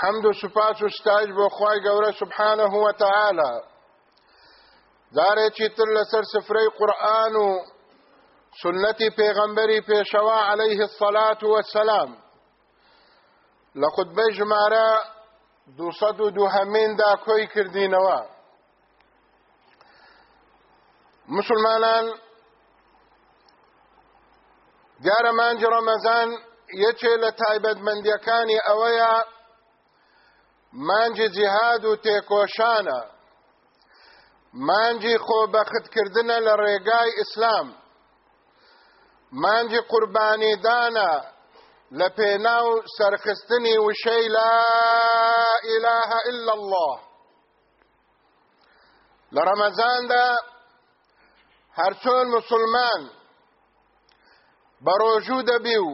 حمد و سپاس و ستایش بۆ خوای گەورە سبحانە هو تەعاالە جارێکی تر لەسەر سفرەی قورآن و سنەتی پێغەمبەری پێشەوا عليه الصلاة والسلام لە خودبەی ژمارە دوسەد و دوهەمیندا کۆی کردینەوە مسلمانان دیارە مانجی ڕەمەزان یەکێ لە تایبەتمەندیەکانی ئەوەیە مانجی جهاد و تێکۆشانە مانجی خۆبەختکردنە لە ڕێگای ئیسلام مانجی قوربانیدانە لە پێناو سەرخستنی وشەی لا اله إلا الله لە ڕەمەزاندا هەرچۆن مسلمان بە ڕۆژوو دەبی و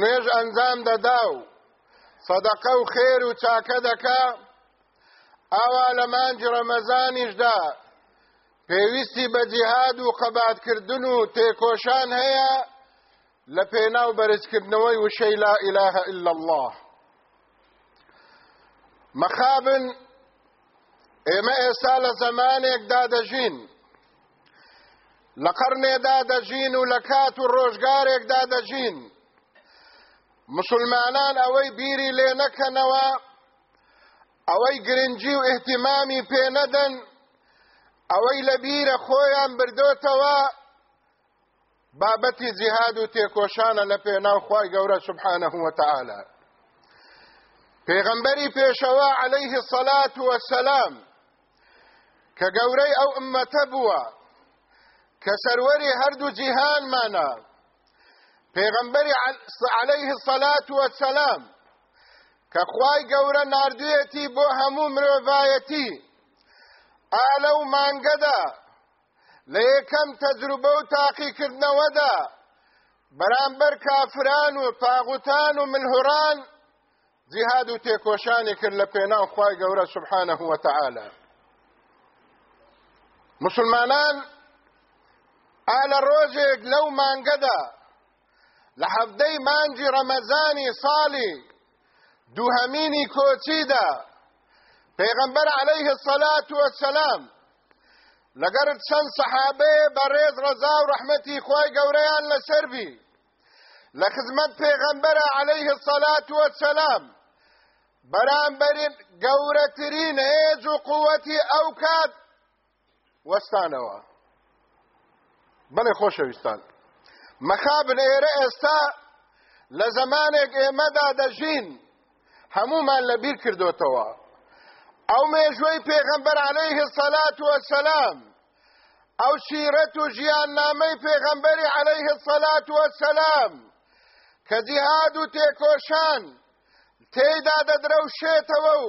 نوێژ ئەنجام دەدا و صدقه و خیر و چاکه دکا اوا لمانج رمزانیشدا پێویستی بە جیهاد و قەباتکردن و تێکۆشان هەیە لە پێناو بەرزکردنەوەی وشەی لا ئیلاهە ئللا الله مەخابن ئێمە ئێستا لە زەمانێکدا دەژین لە قەرنێدا دەژین و لە کات و ڕۆژگارێکدا دەژین مسلمانان ئەوەی بیری لێ نەکەنەوە ئەوەی گرنگجی و احتیمامی پێ نەدەن ئەوەی لە بیرە خۆیان بردۆتەوە بابەتی جیهاد و تێکۆشانە لە پێناو خی گەورە سبحانە وتەعاالە پێغەمبەری پێشەوە عليه سەلات وەسەسلام کە گەورەی ئەو ئەمەتە بووە کە سەروەری هەردوو جیهانمانە پێغەمبەری علیه الصلاة والسلام کە خوای گەورە نردوێتی بۆ هەموو مرۆڤایەتی ئالە لیکم تجربه و تاقی تەجروبە و تاقیکردنەوەدا بەرامبەر کافران و طاغتان و منهران زیاد و تیکوشانی کرد لە پێناو خوای گەورە سبحانه تعالی مسلمانان ئالە ڕۆژێک لەو مانگەدا منجی رمزانی مانجی دو همینی کوچی کۆچیدا پیغمبر علیه الصلاة والسلام لگر چند صحابه بەڕێز رضا و خواه گوریان لسر بی لخزمت پیغمبر علیه الصلاة والسلام بران برین گورترین هێز و قوتی اوکاد کات بله خوش خۆشەویستان مەخابن ئێرە ئێستا لە زمانێک ئێمەدا دەژین هەمومان لەبیر کردوتەوە ئەو مێژوەی پێغەمبەر عەلەیه سەلات وەسەلام ئەو شیرەت و ژیاننامەی پێغەمبەری عەلەیه سەلات وەسەلام کە جیهاد و تێکۆشان تێیدا دەدرەوشێتەوە و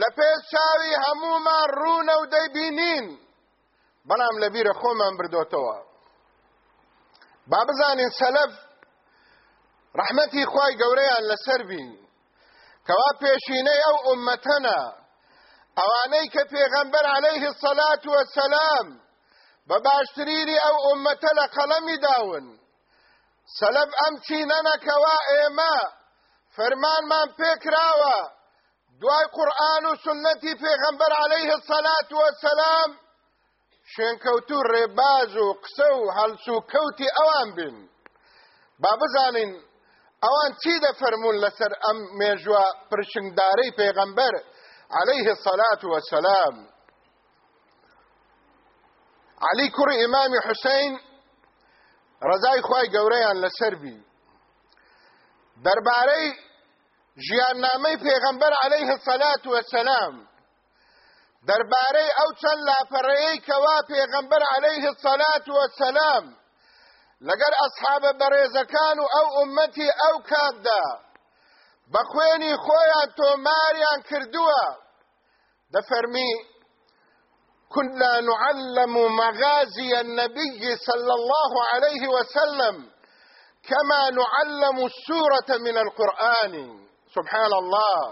لە پێش چاوی هەمومان ڕوونە و دەیبینین بەڵام لەبیرە خۆمان بردوتەوە با بزانین سەلەف ڕەحمەتی خوای گەورەیان لەسەر بین کەوا پێشینەی ئەو ئومەتەنە ئەوانەی کە پێغەمبەر عەلەیه الصەلات وەسەلام بە باشترینی ئەو ئومەتە لە قەڵەمی داون سەلەف ئەم چینەنەکەوا ئێمە فەرمانمان پێکراوە دوای قورآن و سنەتی پێغەمبەر عەلەیه الصەلات وەسەلام شوێنکەوت و ڕێباز و قسە و هەڵچ و کەوتی ئەوان بن با بزانین ئەوان چی دەفەرمون لەسەر ئەم مێژوە پرشنگدارەی پێغەمبەر عليه الصلاة والسلام علی کوڕی ئیمامی حوسین ڕزای خوای گەورەیان لەسەر بی دەربارەی ژیاننامەی پێغەمبەر عليه الصلاة والسلام دەربارەی ئەو چەند لاپەڕەیەی کەوا پێغەمبەر الصلاة والسلام وەسەلام اصحاب ئەسحابە او و او کاد ئەو بخوینی بە تو ماریان تۆماریان کردووە فرمی كنا نعلم مغازي النبي صلى الله عليه وسلم كما نعلم السورة من القرآن سبحان الله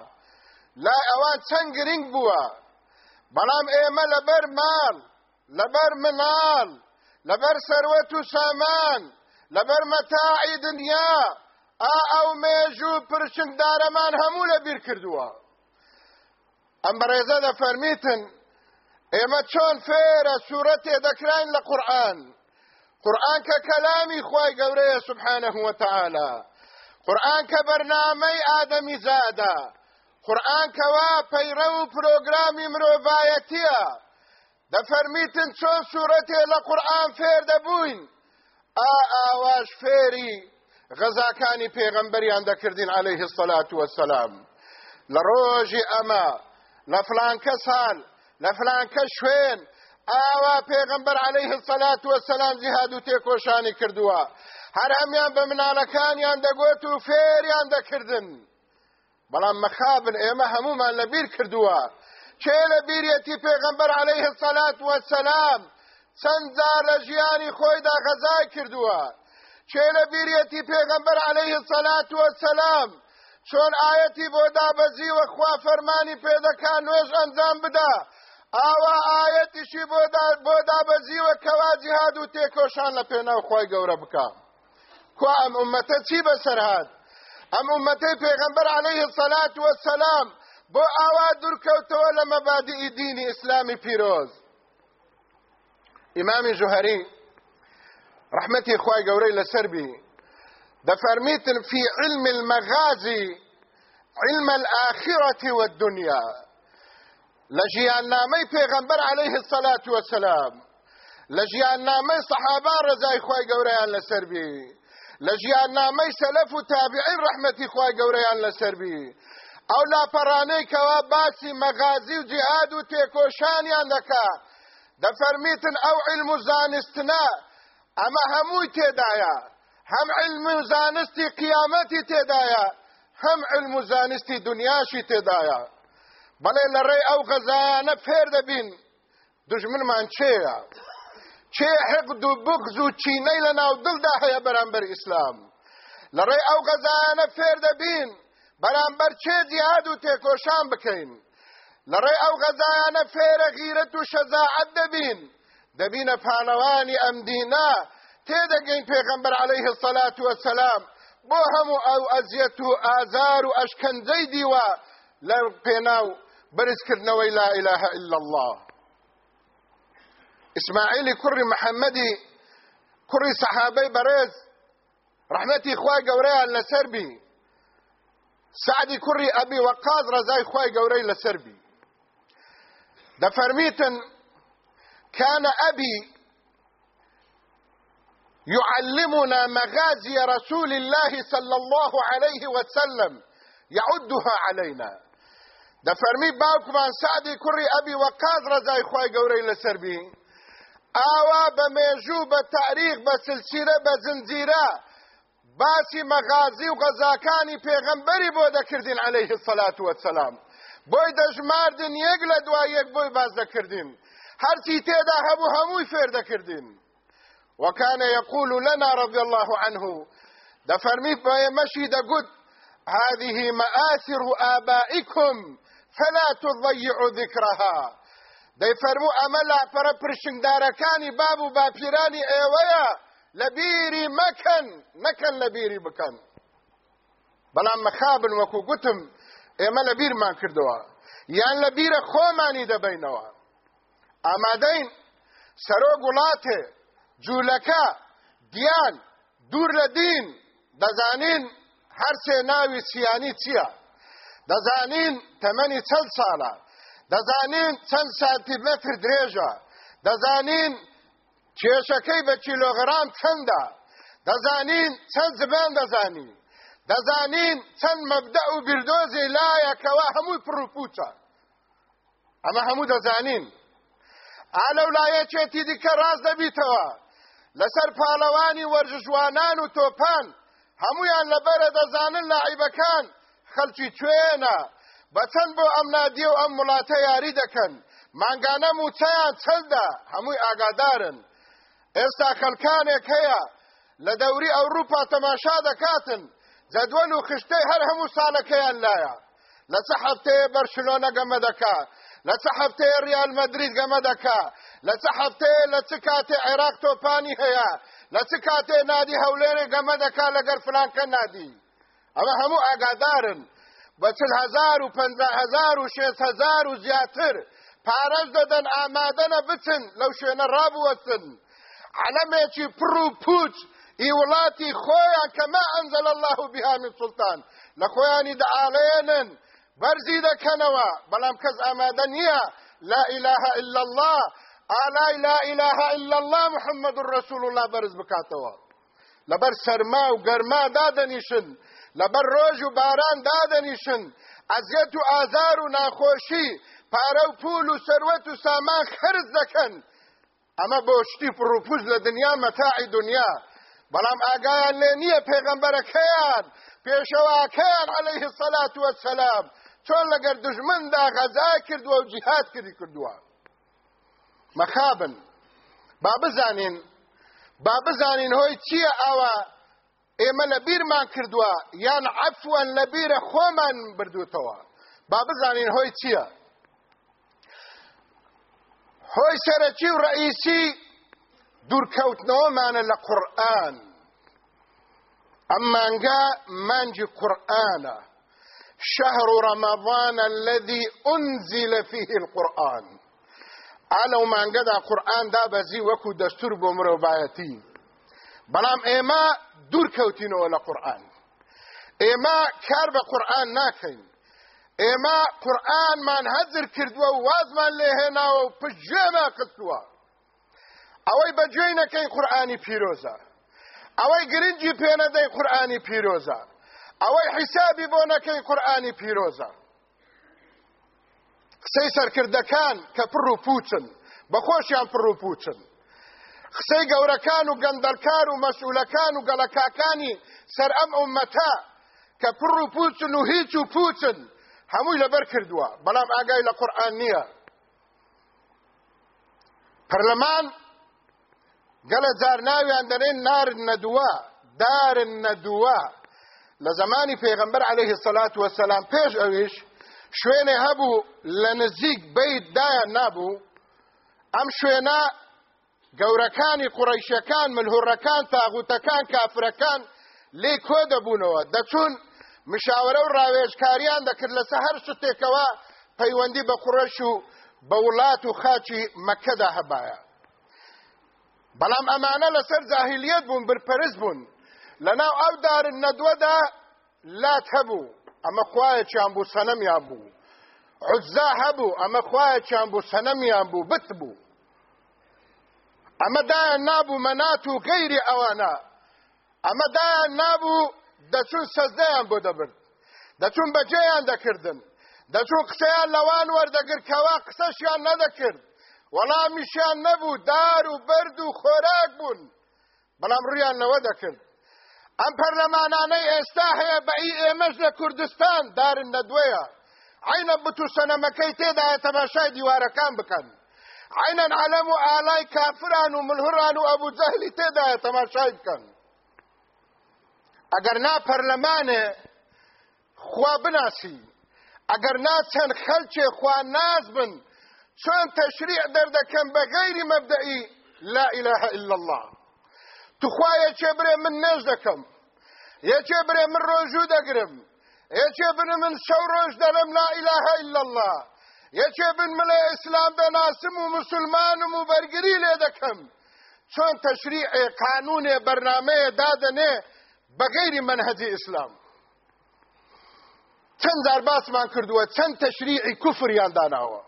لا أوان سنجرين بوا بلام ايما لبر مال لبر منال لبر سروت و سامان لبر متاع دنیا او ئەو پرشن دارمان همو هەموو کردوا ام کردووە دا فرميتن ايما چون ئێمە سورتي فێرە لقرآن قرآن لە قورآن قورآن کە سبحانه خی گەورەیە سبحانە وتەعاالە قورآن قورآن کەوا پەیرە و پرۆگرامی مرۆڤایەتیە دەفەرمیتن چۆن سوورەتێ لە قورآن فێر دەبووین ئا ئاواش فێری غەزاکانی پێغەمبەریان دەکردین عليه الصلاة والسلام لە ڕۆژی ئەمە لە فلانکە سال لە فلانکە شوێن ئاوا پێغمبەر عليه الصلاة والسلام جهاد و تێکۆشانی کردووە هەر هەمیان بە منانەکانیان دەگوت و فێریان دەکردن بەڵام مەخابن ئێمە هەمومان لەبیر کردووە کێ لە بیرەتی پێغەمبەر عليه سەلات وەسەلام چەند جار لە ژیانی خۆیدا غەزای کردووە کێ لە بیرەتی پێغەمبەر عليه سەلات وەسەلام چۆن ئاەتی بۆ دابەزیوە خوا فەرمانی پێدەکا نوێژ ئەنجام بدا ئاوا ئاەتیشی بۆ دابەزیوە کەوا جیهاد و تێکۆشان لە پێناو خۆی گەورە بکە. کو ئەم ئومەتە چی بەسەرهات ام امتي پیغمبر عليه الصلاة والسلام بو ئاوا دوورکەوتەوە لە مەبادی دين ئیسلامی پیرۆز ئیمامی جوهری رحمەتی خوای گەورەی لەسەر بی دەفەرمیتن في علم المغازي علم الآخرة والدنيا لجيان نامي پیغمبر عليه الصلاة والسلام لجيان نامي صحابة رزاي خواهي قوريان لسربي لە ژیان نامەی سەلەف و تابعین ڕەحمەتی خوای گەورەیان لەسەربی ئەو لاپەڕانەی کەوا باسی مەغازی و جیهاد و تێکۆشانیان دەکا دەفەرمیتن ئەو علم و زانستنا ئەمە هەمووی تێدایە هەم علم و زانستی قیامەتی تێدایە هەم علم و زانستی دنیاشی تێدایە بەڵێ لەڕێی ئەو غەزایانە فێر دەبین دژمنمان چێە چێ حقد و بغز و چینەی لە ناو دڵدا هەیە بەرامبەر ئیسلام لەڕێ ئەو غەزانە فێر دەبین بەرامبەر چێ جیهاد و تێکۆشان بکەین لەڕێ ئەو غەزانە فێرە غیرەت و شەزاعەت دەبین دەبینە پانەوانی ئەم دینە تێدەگەین پێغەمبەر عەلەیه السەلات وەسەلام بۆ هەموو ئەو ئەزیەت و ئازار و ئەشکەنجەی دیوە لە پێناو بەرزکردنەوەی لا ئیلاهە ئیلا الله محمدي كري صحابي برز رحمتي بەڕێز قوري على گەورەیان لەسەربی كري ابي وقاز رزاي ڕزای قوري گەورەی سربي دەفەرمیتن كان أبي يعلمنا مغازي رسول الله صلى الله عليه وسلم يعدها علينا ده فرمي باوك سعدي كري أبي وقاز رزاي خواي قوري سربي ئاوا بە مێژوو بە تاریخ بە سلسیرە بە زنجیرە باسی مەغازی و غەزاکانی پێغەمبەری بۆ دەکردین عليه الصلاة والسلام بۆی دەژماردن یەک لە دوای یەک بۆی باز دەکردین هەرچی تێدا هەبوو هەمووی فێر دەکردین وكان يقول لنا رضي الله عنه دفرمي فيمشي دقد هذه مآثر آبائكم فلا تضيعوا ذكرها دەیفەرموو ئەمە لاپەرە پرشنگدارەکانی باب و باپیرانی ئێوەیە لە بیری مەکەن نەکەن لە بیری بکەن بەڵام مەخابن وەکو گوتم ئێمە لە بیرمان کردەوە یان لە بیرە خۆمانی دەبینەوە ئامادەین سەرۆک وڵاتێ جوولەکە دیان دوور لە دین دەزانین هەرسێ ناوی سیانی چییە دەزانین تەمەنی چەند ساڵات دەزانین چەند سانتیمەتر درێژە دەزانین کێشەکەی بە کیلۆغرام چەندە دەزانین چەند زبان دەزانین دەزانین چەند مەبدە و بردۆزی لایەکەوە هەمووی پڕپوچە ئەمە هەموو دەزانین ئا لە ولایەکێتی دیکە ڕاست دەبیتەوە لەسەر پاڵەوانی وەرزژوانان و تۆپان هەمویان لەبەرە دەزانن لە عیبەکان خەلکی کوێنە بەچەند بۆ ئەم نادیە و ئەم وڵاتە یاری دەکەن مانگانە موچەیان چەندە هەمووی ئاگادارن ئێستا خەلکانێک هەیە لە دەوری ئەوروپا تەماشا دەکاتن جەدوەن و خشتەی هەر هەموو ساڵەکەیان لایە لە چە هەفتەیە بەرشلۆنە گەمە دەکا لە چە هەفتەیە ریال مەدرید گەمە دەکا لە چە هەفتەیە لە چ کاتێ عێراق تۆپانی هەیە لە چ کاتێ نادی هەولێرێ گەمە دەکا لەگەر فلانکە نادی ئەمە هەموو ئاگادارن بە چل هزار و پنج هزار و شێ هزار و زیاتر پارەز دەدەن ئامادەنە بچن لەو شوێنە ڕابوەسن علەمێکی پڕ و پوچ ئی وڵاتی خۆیان کەمە ئەنزل الله بها من سلطان لە خۆیانی دەعاڵێنن بەرزی دەکەنەوە بەڵام کەس ئامادە نییە لا اله الا الله ئالای لا اله الا الله محمد رسول الله بەرز بکاتەوە لەبەر سەرما و گەرما دادەنیشن لەبەر ڕۆژ و باران دادەنیشن ئەزیەت و ئازار و ناخۆشی پارە و پول و سەروەت و سامان خرج دەکەن ئەمە بۆ شتی پڕوپوز لە دنیا مەتاعی دنیا بەڵام ئاگایان لێ نییە پێغەمبەرەکەیان پێشەواکەیان عەلەیه سەلات وەسەلام چۆن لەگەر دژمندا غەزا کردووە و جیهاد کردی کردووە مەخابن با بزانین با بزانین هۆی چییە ئەوە ئێمە لە بیرمان کردووە یان عفوان لە بیرە خۆمان بردووتەوە با بزانین هۆی چییە هۆی سەرەکی و ڕئیسی دوورکەوتنەوەمانە لە قورآن ئەمانگە مانجی قورآنە شهر رمضان الذي أنزل فيه القرآن على دا قرآن دا بزي وكو دستور بمروبايتي بەڵام ئێمە دوورکەوتینەوە لە قورآن ئێمە کار بە قورآن ناکەین ئێمە قورآنمان هەزر کردووە و وازمان لێهێناوە و پشتگوێمان کردووە ئەوەی بەگوێی نەکەین قورآانی پیرۆزە ئەوەی گرنگی پێنەدەی قورآانی پیرۆزە ئەوەی حیسابی بۆ نەکەی قورآانی پیرۆزە قسەی سەرکردەکان کە پڕ و پوچن بەخۆشیان پڕ و پوچن قسەی گەورەکان و گەندەلکار و مەسوولەکان و گەلەکاکانی سەر ئەم ئومەتە کە پڕ و پوچن و هیچ و پوچن هەمووی لەبەر کردووە بەڵام ئاگای لە قورآن نییە پەرلەمان گەلە جار ناویان دەنێن نارن نەدووە دارن نەدووە لە زمانی پێغەمبەر عليه الصلاة والسلام پێش ئەویش شوێنێ هەبوو لە نزیک بەیت دایان نابوو ئەم شوێنە گەورەکانی قوڕیشەکان ملهوڕەکان تاغوتەکان کافرەکان لێ کۆ دەبوونەوە دەچون مشاورە و ڕاوێژکاریان دەکرد لەسە هەر شتێکەوە پەیوەندی بە قوڕەش و بە وڵات و خاچی مەکەدا هەبایە بەڵام ئەمانە لەسەر جاهیلیت بوون برپەرست بوون لەناو ئەو دارن نەدوەدا لات هەبوو ئەمە خوایەکیان بوو سەنەمیان بوو عجزا هەبوو ئەمە خوایەکیان بوو سەنەمیان بوو بت بوو ئەمە دایان نابوو مەنات و غەیری ئەوانە ئەمە دایان نابوو دەچون سەزدەیان بۆ دەبرد دەچون بەجێیان دەکردن دەچون قسەیان لەوان وەردەگر کەوا قسەشیان نەدەکرد وەڵامیشیان نەبوو دار و بەرد و خۆراک بوون بەڵام ڕیانەوە دەکرد ئەم پەرلەمانانەی ئێستا هەیە بە ئی ئێمەش لە کوردستان دارن نەدوێە عینە بتو سەنەمەکەی تێدایە تەماشای دیوارەکان بکەن عینەن عەلەم و ئالای کافران و ملهوران و ئەبوو جەهلی تێدایە تەماشای بکەن ئەگەر نا پەرلەمانێ خوا بناسی ئەگەر نا چەند خەلچێ خوا ناز بن چۆن تەشریع دەردەکەم بە غەیری مەبدەئی لا ئیلاه ئیلا الله توخوا یەکێ برێ من نێژ دەکەم یەکێ برێ من ڕۆژوو دەگرم یەکێ بن من شەو ڕۆژ دەرم لا ئیلاه ئیلا الله یەکێ بنمە لە ئیسلام دەناسم و مسلمانم و بەرگری لێ دەکەم چۆن تەشریعێ قانونێ بەرنمەیە دادەنێ بەغیری منهەجی ئیسلام چەند جار باسمان کردووە چەند تەشریعی کوفریان داناوە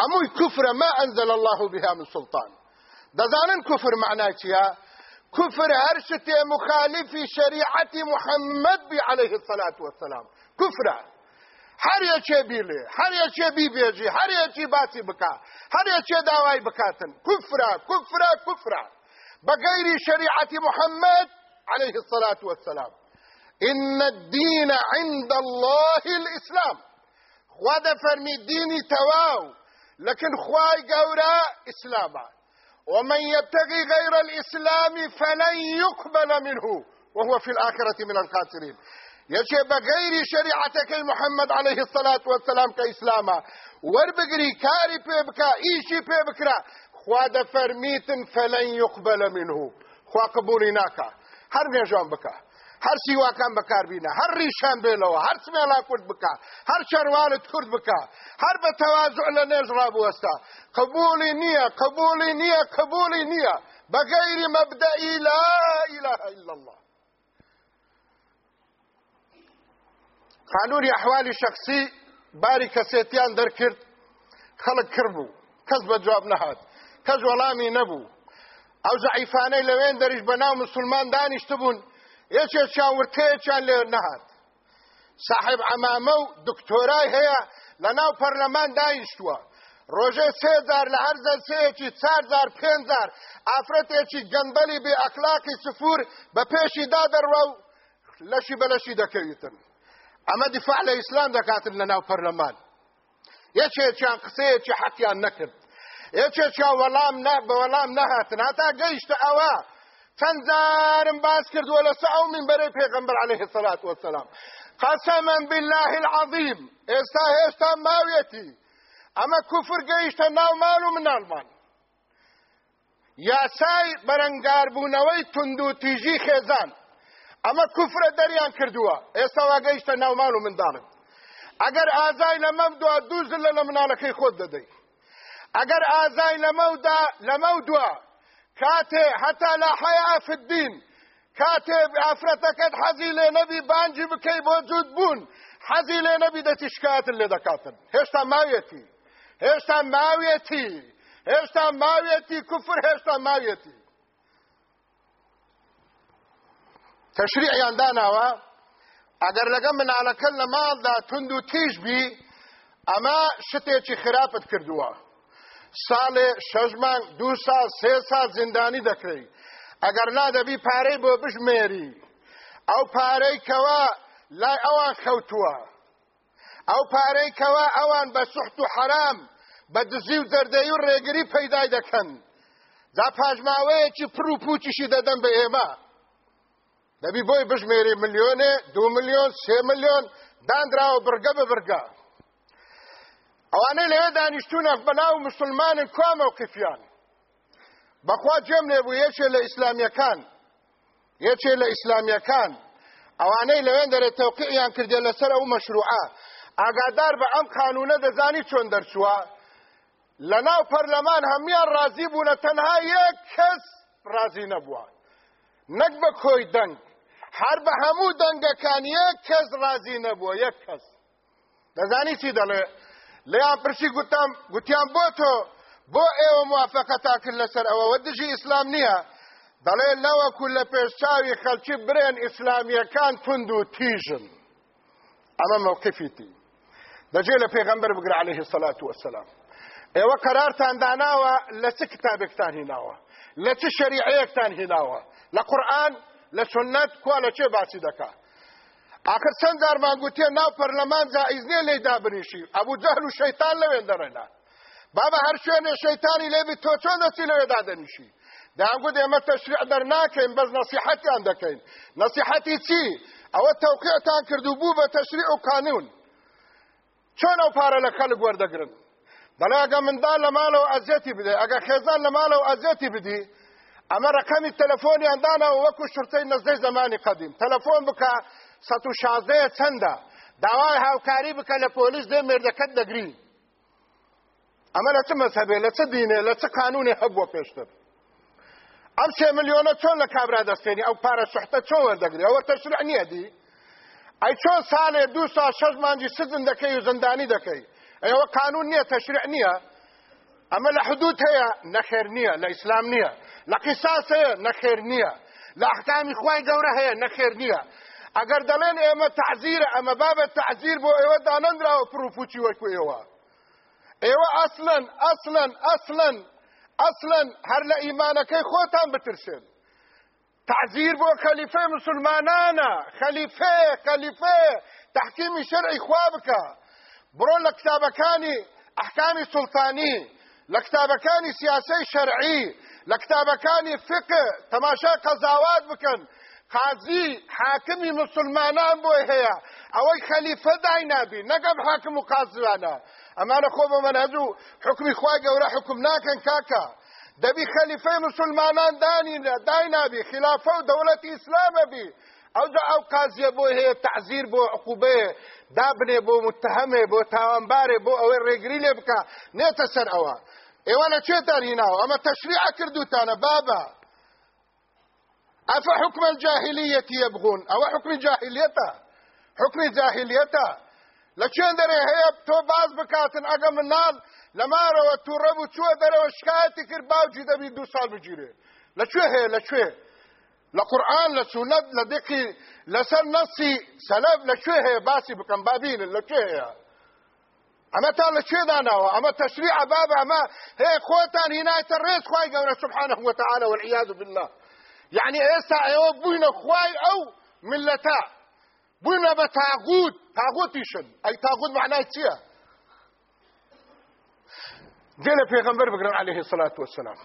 هەمووی کوفرە ما ئەنزل الله بها من سلطان دەزانن کوفر معنا چیە كفر هرشتي مخالف شريعة محمد عليه الصلاة والسلام كفرة هەر یەکێ بیلێ هەر یەکێ بیبێژی هەر یەکی باسی بکە هەر یەکێ داوای بکاتن کوفرا کوفرا کوفرا بغير شريعة محمد عليه الصلاة والسلام إن الدين عند الله الإسلام خواد فرمي ديني تواو لكن خواي قورا إسلاما ومن يبتغي غير الإسلام فلن يقبل منه وهو في الآخرة من الخاسرين یەکێ بە غەیری محمد محەممەد عليه الصلاة والسلام كإسلاما ئیسلامە كاري کاری پێ بکە ئیشی پێ بکرا خوا دەفەرمیتن منه خوا قبولی ناكا هەر نێژان بكا هر سیواکان بەکاربیە هەر ریشان ريشان هەر هر کورد كرد بكا هر کورد كرد بكا هر توازع لە نێژڕا بوەستا قبولی نییە قبولی نییە قبولی نییە بەگەیری مەبدەئی لا إله إلا الله قانونی ئەحوالی شخصی باری کەسێتیان دەرکرد خەڵک کردبوو کەس بە جواب نەهات کەس وەڵامی نەبوو ئەو زعیفانەی لەوێن دەریش بە ناو مسلمان دانیشت بوون یەکێکیان ورکەیەکیان لێ نەهات صاحب ئەمامە و دکتۆرای هەیە لە ناو پەرلەمان دانیشتووە ڕۆژێ سێزار لە هەرزە سەیەکی چارزار پێنجار ئافرەتێکی گەندەلی بێ ئەخلاقی سفور بە پێشی دادەڕوە و لەشی بەلەشی دەکەویتن اما ئەمە دیفاع لە ئیسلام برلمان لە ناو پەرلەمان یەکێکیان قسەیەکی حەتیان نەکرد یەکێکیان وەڵام بە وەڵام نەهاتن هاتا گەیشتە ئەوە چەندزارم باس کردووە ولا ئەو من بري پیغمبر عليه الصلاة والسلام قسما بالله العظيم ئێستا اما ماوێتی ئەمە نو گەیشتە ناو المان و مناڵمان یاسای بو تونند توندو تیجی خزان ئەمە کوفرە دەریان کردووە ئێستا واگەیشتە ناوماڵ و منداڵت ئەگەر ئازای لەمەم دووە دوو زلە لە مناڵەکەی خۆت دەدەی ئەگەر ئازای لەمەدا لەمە دووە کاتێ هەتا لە حەیافدین کاتێ ئافرەتەکەت حەزی لێ نەبی بانجی بکەی بۆ جوود بوون حەزی لێ نەبی دەتی شکاتن لێ دەکاتن هێشتا ماوێتی هێشتا ماوێتی هێشتا ماوێتی کوفر هێشتا ماوێتی تەشریعیان داناوە ئەگەر لەگە منالەکە لە ماڵدا تند و تیژ بی ئەمە شتێکی خراپت کردووە ساڵێ شەژمان دو سال سێ سال زیندانی دەکەی ئەگەر نادەبی پارەی بۆ بژمێری ئەو پارەی کەوە لای ئەوان خەوتووە ئەو پارەی کەوە ئەوان بە سوحت و حرام بە دزی و دەردەی و ڕێگری پەیدای دەکەن جا پاژماوەیەکی پڕ و پوچیشی دەدەن بە ئێمە دەبی بۆی بژمێری ملیۆنێ دو ملیۆن سێ ملیۆن دانراوە برگە بە برگە. ئەوانەی لەوێ دانیشتونە بەناو مسلمانن کۆمە و قفیان. بەخوا جێم نێبوو یەکێ لە ئیسلامیەکان، یەکێ لە ئیسلامیەکان، ئەوانەی لەوێن دەرێت تەوقییان کردێ لەسەر ئەو مەشروعە، ئاگادار بە ئەم قانونە دەزانی چۆن دەرچووە، لە ناو پەرلەمان هەمیان ڕازی بوونە تەنها یەک کەس ڕازی نەبووە. نەک بە کۆی دەنگ هەر بە هەموو دەنگەکان یەک کەس ڕازی نەبووە یەک کەس دەزانی چی دەڵێ لەیان پرسی گوتم گوتیان بۆ تۆ بۆ ئێوە موافقەتا کرد لەسەر ئەوەوە دژی ئیسلام نییە دەڵێ لەوەکو لە پێشچاوی خەلکی برێن ئیسلامیەکان تند و تیژن ئەمە مەوقفیتی دەجێ لە پێغەمبەر بگرە عليه سەلات وەسەلام ئێوە قەرارتان داناوە لە چ کتابێکتان هیناوە لە چ شریعەیەکتان هیناوە لە قورآن لە سنت کوا لە چێ باسی دەکا ئاخر چەند دارمان گوتیە ناو پەرلەمان جائزنیە لێی دابنیشی ئەبوو جەهل و شەیتان لەوێن دەڕێنا بابە هەر شوێنێ شەیتانی لێبی تۆ چۆن دەچی لەوێ دادەنیشی دەیانگوت ئێمە تەشریع دەرناکەین بەس نەسیحەتیان دەکەین نەسیحەتی چی ئەوە تەوقیعتان کردو بوو بە تەشریع و قانون چۆن ئەو پارە لە خەلک وەردەگرن بەڵێ ئەگە مندان لە ماڵەوە ئەزیەتی بدێ ئەگە خێزان لە ماڵەوە ئەزیەتی بدی ئەمە ڕقەمی تەلەفۆنیان داناەوە وەکو شرتەی نەزدەی زمانی قەدیم تەلەفۆن بکە سە و شازەیە چەندە داوای هاوکاری بکە لە پۆلیس دێ مێردەکەت دەگرین ئەمە لە چ مەسەبێ لە چ دینێ لە چ قانونی هەبووە پێشتر ئەم سێ ملیۆنە چۆن لە کابرا دەستێنی ئەو پارە سوحتە چۆ وەردەگری ئەوە تەشرع نییە دی ئەی چۆن ساڵێ دو سا شەش مانجی سزن دەکەی و زندانی دەکەی ئەوە قانون نییە تەشرع نییە ئەمە لە حدود هەیە نەخێر نییە لە ئیسلام نییە لقصاص نخير نية لأحكام إخوائي قورة هي نخير نية أقر دلين إما تعزير أما باب التعزير بو إيوة دانان او بروفوتي وكو إيوة إيوة أصلا أصلا أصلا أصلا هر لا لإيمانك خوتان بترسل تعزير بو خليفة مسلمانانا خليفة خليفة تحكيم شرع إخوابك برو لكتابكاني أحكام سلطاني لكتابكاني سياسي شرعي لكتابكاني فقه تەماشا قەزاوات بكن قازی حاكمي مسلمانان بۆی هەیە خليفه خەلیفە داینابی نەگەم حاكم قاضي انا اما خۆ خو من و حکمی خوای گەورە حكم ناكن كاكا دبي خليفه مسلمانان داني داینابی خلافە و دەوڵەتی ئیسلامە ئەوجا ئەو قازیە بۆ هەیە تعزیر بۆ عقوبەیە دابنێ بۆ متهمێ بۆ تاوانبارێ بۆ ئەوەی ڕێگری لێ بکە نێتە سەر ئەوە ئێوە لەکوێتان هیناوە ئەمە تەشریع کردوتانە بابە ئەفە حکم الجاهلیەتی یەبغون ئەوە حکمی جاهلیەتە حکمی جاهلیەتە لە کوێن دەرێ هەیە تۆ باز بکاتن ئەگە منال لەمارەوە تووڕە بوو چووە دەرەوە شکایەتی کرد باوجی دەبی دو ساڵ بگیرێ لەکوێ هەیە لەکوێ لقرآن لسنت لدقي لسن نصي سلف لشوه باسي بكم بابين يا اما تا لشوه داناوا اما تشريع بابا ما هي خوتان هنا تريس خواهي قونا سبحانه وتعالى والعياذ بالله يعني ايسا ايو بوين خواي او ملتا بوين بتاغوت تاغوتيشن اي تاغوت معناه تيه دينا غنبر بقران عليه الصلاة والسلام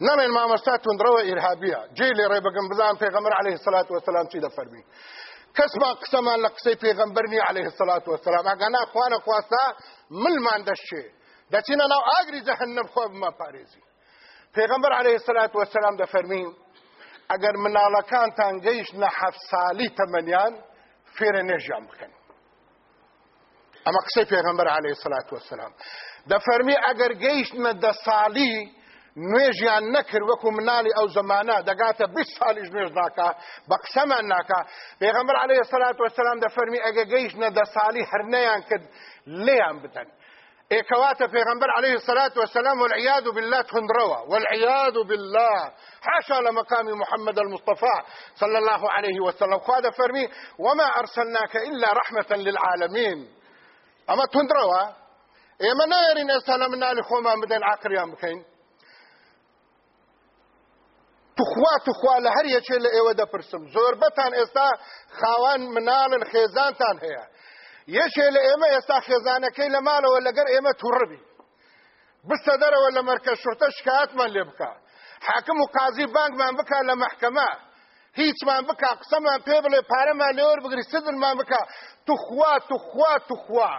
نمین مامەستا تونندرەوە ئیرهابیە جێ لێ ڕێ بگەم بزان پێغەمەر عليه سلات وسلام چی دەفەرمی کەس با قسەمان لە قسەی پێغەمبەرنی عليه سلات وسلام ئەگەنا خوانە خواستا ملمان دەشتێ دەچینە ناو ئاگری جەهنم خۆ بمە پارێزی پێغەمبەر عليه سلات وسلام دەفەرمی ئەگەر مناڵەکانتان گەیشتە حەف ساڵی تەمەنیان فێرە نێژیان بکەن ئەمە قسەی پێغەمبەر عليه والسلام وسلام دەفەرمی ئەگەر جيش دە سالي نوێژیان نەکرد وەکو مناڵی ئەو زمانە دەگاتە 20 سالیش نوێژ ناکە بە قسەمان ناکە پێغەمبەر عەلەیهی سەلات وەسەلام دەفەرمی ئەگە گەیشتنە دە ساڵی هەرنەیان کرد لێیان بدەن ئێکەواتە پێغمبەر عليه الصلاة والسلام والعياذ بالله تندروا والعياذ بالله حاشا مقام محمد المصطفى صلى الله عليه وسلم قال فرمي وما أرسلناك إلا رحمة للعالمين أما تندروا ئێمە نەێرین ئێستا لە منالی خۆمان بدەن عقلیان بکەین توخوات وخوا لە هەر یەکێ لە ئێوە دەپرسم زۆربەتان ئێستا خاوان مناڵن خێزانتان هەیە یەکێ لە ئێمە ئێستا خێزانەکەی لە ماڵەوە لەگەر ئێمە توڕبی بستە دەرەوە لە مەرکە شورتە شکاتمان لێ بکە حاکم و قازی بانگمان بکە لە محکەمە هیچمان بکە قسەمان پێ بڵێ پارەمان لێوەر بگری سدنمان بکە توخوا توخوا توخوا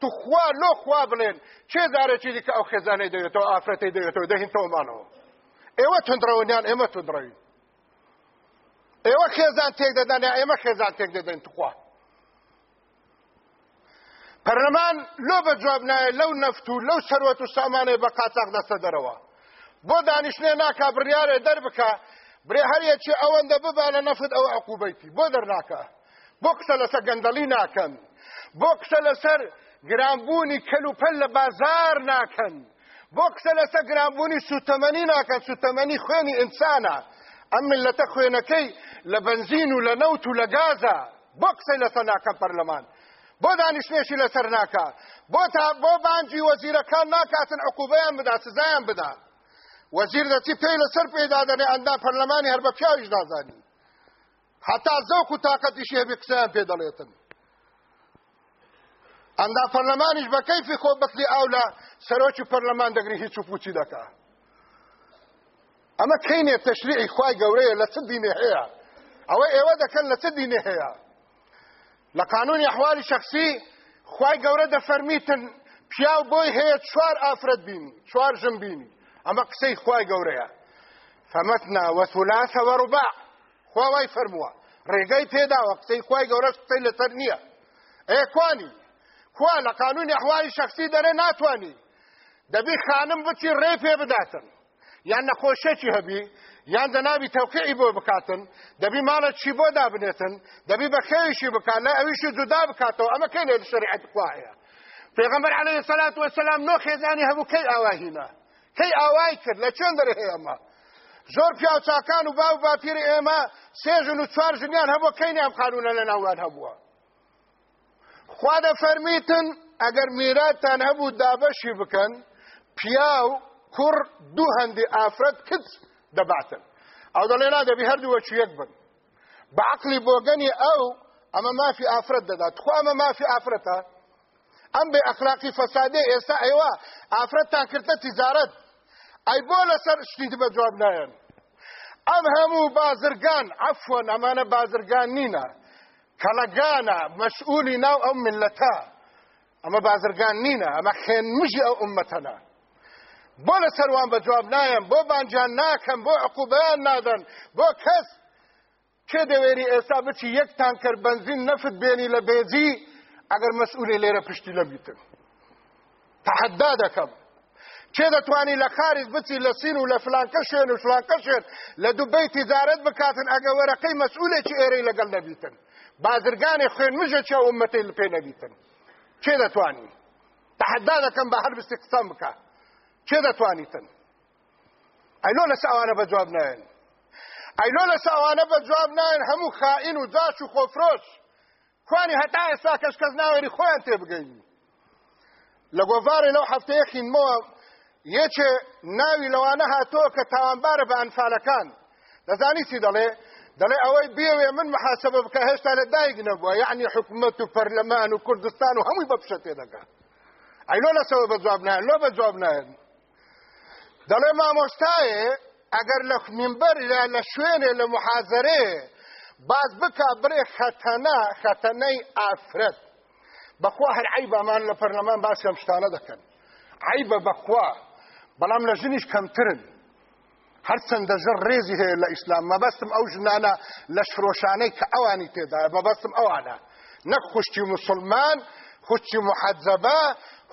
توخوا لۆخوا بڵێن چێ دارێکی دیکە ئەو خێزانەی دەوێتەوە ئافرەتی دەوێتەوە دەهین تۆمانەوە ئێوە تندڕەوەنیان ئێمە تندڕەوی ئێوە خێزان تێک دەدەن یا ئێمە خێزان تێک دەدەن تخوا پەرلەمان لۆ بە جواب نایە لەو نەفت و لەو سەروەت و سامانەیە بە قاچاق دەستە دەرەوە بۆ دانیشتێ ناکا بڕیارێ دەربکە برێ هەرەکی ئەوەندە ببانە نەفت ئەو عقوبەیتی بۆ دەرناکە بۆ قسە لەسەر گەندەلی ناکەن بۆ قسە لەسەر گرانبوونی کەلوپەل لە بازار ناکەن بۆ کسە لەسە گرانبوونی سوتەمەنی ناکە سوتەمەنی خوێنی ئینسانە ئەم ملەتە خوێنەکەی لە بنزین و لە نەوت و لە گازە بۆ قسەی لەسەر ناکەم پەرلەمان بۆ دانیشتێشی لەسەر ناکە بۆ تا بۆ بانجی وەزیرەکان ناکاتن عقوبەیان بدا سزایان بدا وەزیر دەچی پێی لەسەر پێدا دەنێ ئەندا پەرلەمانی هەر بە پیاویش نازانی هەتا زەوک و تاقەتیشی هەبێ قسەیان پێ دەڵێتن ئەندا پەرلەمانیش بە کەیفی خۆ بەکلی ئاولا سەرۆکی پەرلەمان دەگری هیچ و پوچی دەکا ئەمە کەینێ تەشریعی خوای گەورەیە لە چ دینێ هەیە ئەوە ئێوە دەکەن لە چ دینێ هەیە لە قانونی ئەحوالی شخصی خوای گەورە دەفەرمیتن پیاو بۆی هەیە چوار ئافرەت بینی چوار ژم بینی ئەمە قسەی خوای گەورەیە فەمەتنا وەسولاسە وەڕوبع خوا وای فەرمووە ڕێگەی پێداوە قسەی خوای گەورە قسەی لەسەر نییە ئێ کوانی خوا لە قانونی ئەحوای شخصی دەرێ ناتوانانی دەبی خانم بچی ڕێ پێ بداتن یان نەخۆشێکی هەبی یان دەناوی تەوقعی بۆ بکاتن دەبی ماڵە چی بۆ دابنێتن دەبی بە خێویشی بکات لە ئەویشی جودا بکاتەوە ئەمە کەی لێ شریعەت خوایە پێغەمبەر عەلەیهی سەلات وەسەلام نۆ خێزانی هەبوو کەی ئاواهینە کەی ئاوای کرد لە چۆن دەرێ هەیەمە زۆر پیاوچاکان و باو باپیر ئێمە سێژن و چوار ژنیان هەبوو کەی نیام قانونە لە ناوان هەبووە خوا دەفەرمیتن ئەگەر میراتان هەبوو دابەشی بکەن پیا و کوڕ دوو هەندی ئافرەت کچ دەباتن ئەو دەڵێ نادەبی هەردووە چیەک بن بەعقلی بۆگەنی ئەو ئەمە مافی ئافرەت دەدات خوا ئەمە مافی ئافرەتە ئەم بێ ئەخلاقی فەسادێ ئێستا ئێوە ئافرەتتان کردە تیزارەت ئەی بۆ لەسەر شتیت بە جواب نایەن ئەم هەموو بازرگان ئەفۆن ئەمانە بازرگان نینە کەڵەگانە مەشئولی ناو ئەو ملەتە ئەمە بازرگان نینە ئەمە خێنمژی ئەو ئومەتەنە بۆ لە سەروان بە جواب نایم بۆ بانجان ناکەم بۆ عقوبەیان نادەن بۆ کەس کێ دەوێری ئێستا بچی یەکتان کرد بنزین نەفت بێنی لە بێجی ئەگەر مەسئولی لێرە پشتی لە بیتن تەحەدا دەکەم کێ دەتوانی لە خارج بچی لە سین و لە فلانکە شوێن و فلانکە شوێن لە دوبەی تیزارەت بکاتن ئەگە وەرەقەی مەسئولێکی ئێرەی لەگەڵ نەبیتن بازرگانی خوێنمژە چیا عومەتی لە پێ نەبیتن کێ دەتوانی تەحدا دەکەم بە هەر بستی قسەم بکە کێ دەتوانیتن ئەینۆ لە ساوانە بە جواب نایەن ئەینۆ لە ساوانە بە جواب نایەن هەموو خائین و جاش و خۆفرۆش کوانی هەتا ئێستا کەش کەس ناوێری خۆیان تێ بگەینی لە گۆڤارێ لەو هەفتەیە خینمەوە یەکێ ناوی لەوانە هاتۆ کە تاوانبارە بە ئەنفالەکان دەزانی چی دەڵێ دەڵێ ئەوەی بێوێ من محاسبە بکە هێشتا لە دایک نەبووە یعنی حکوومەت و پەرلەمان و کوردستان و هەمووی بەپشە تێدەکات ئەیلۆ لەسەوە بە جواب نایەن لۆ بە جواب نایەن دەڵێ مامۆستایێ ئەگەر لە خومینبەر لا لە شوێنێ لە محازەرێ باز بکە برێ خەتەنا خەتەنەی ئافرەت بەخوا هەر عیبەمان لە پەرلەمان باسی ئەم شتانە دەکەن عیبە بەخوا بەڵام لە ژنیش کەمترن هەرچەندە ژەر ڕێزی هەیە لە ئیسلام مەبەستم ئەو ژنانە لە شرۆشانەی کە ئەوانی تێدایە مەبەستم ئەوانە نەک خوشتی مسلمان خوشتی محەجەبە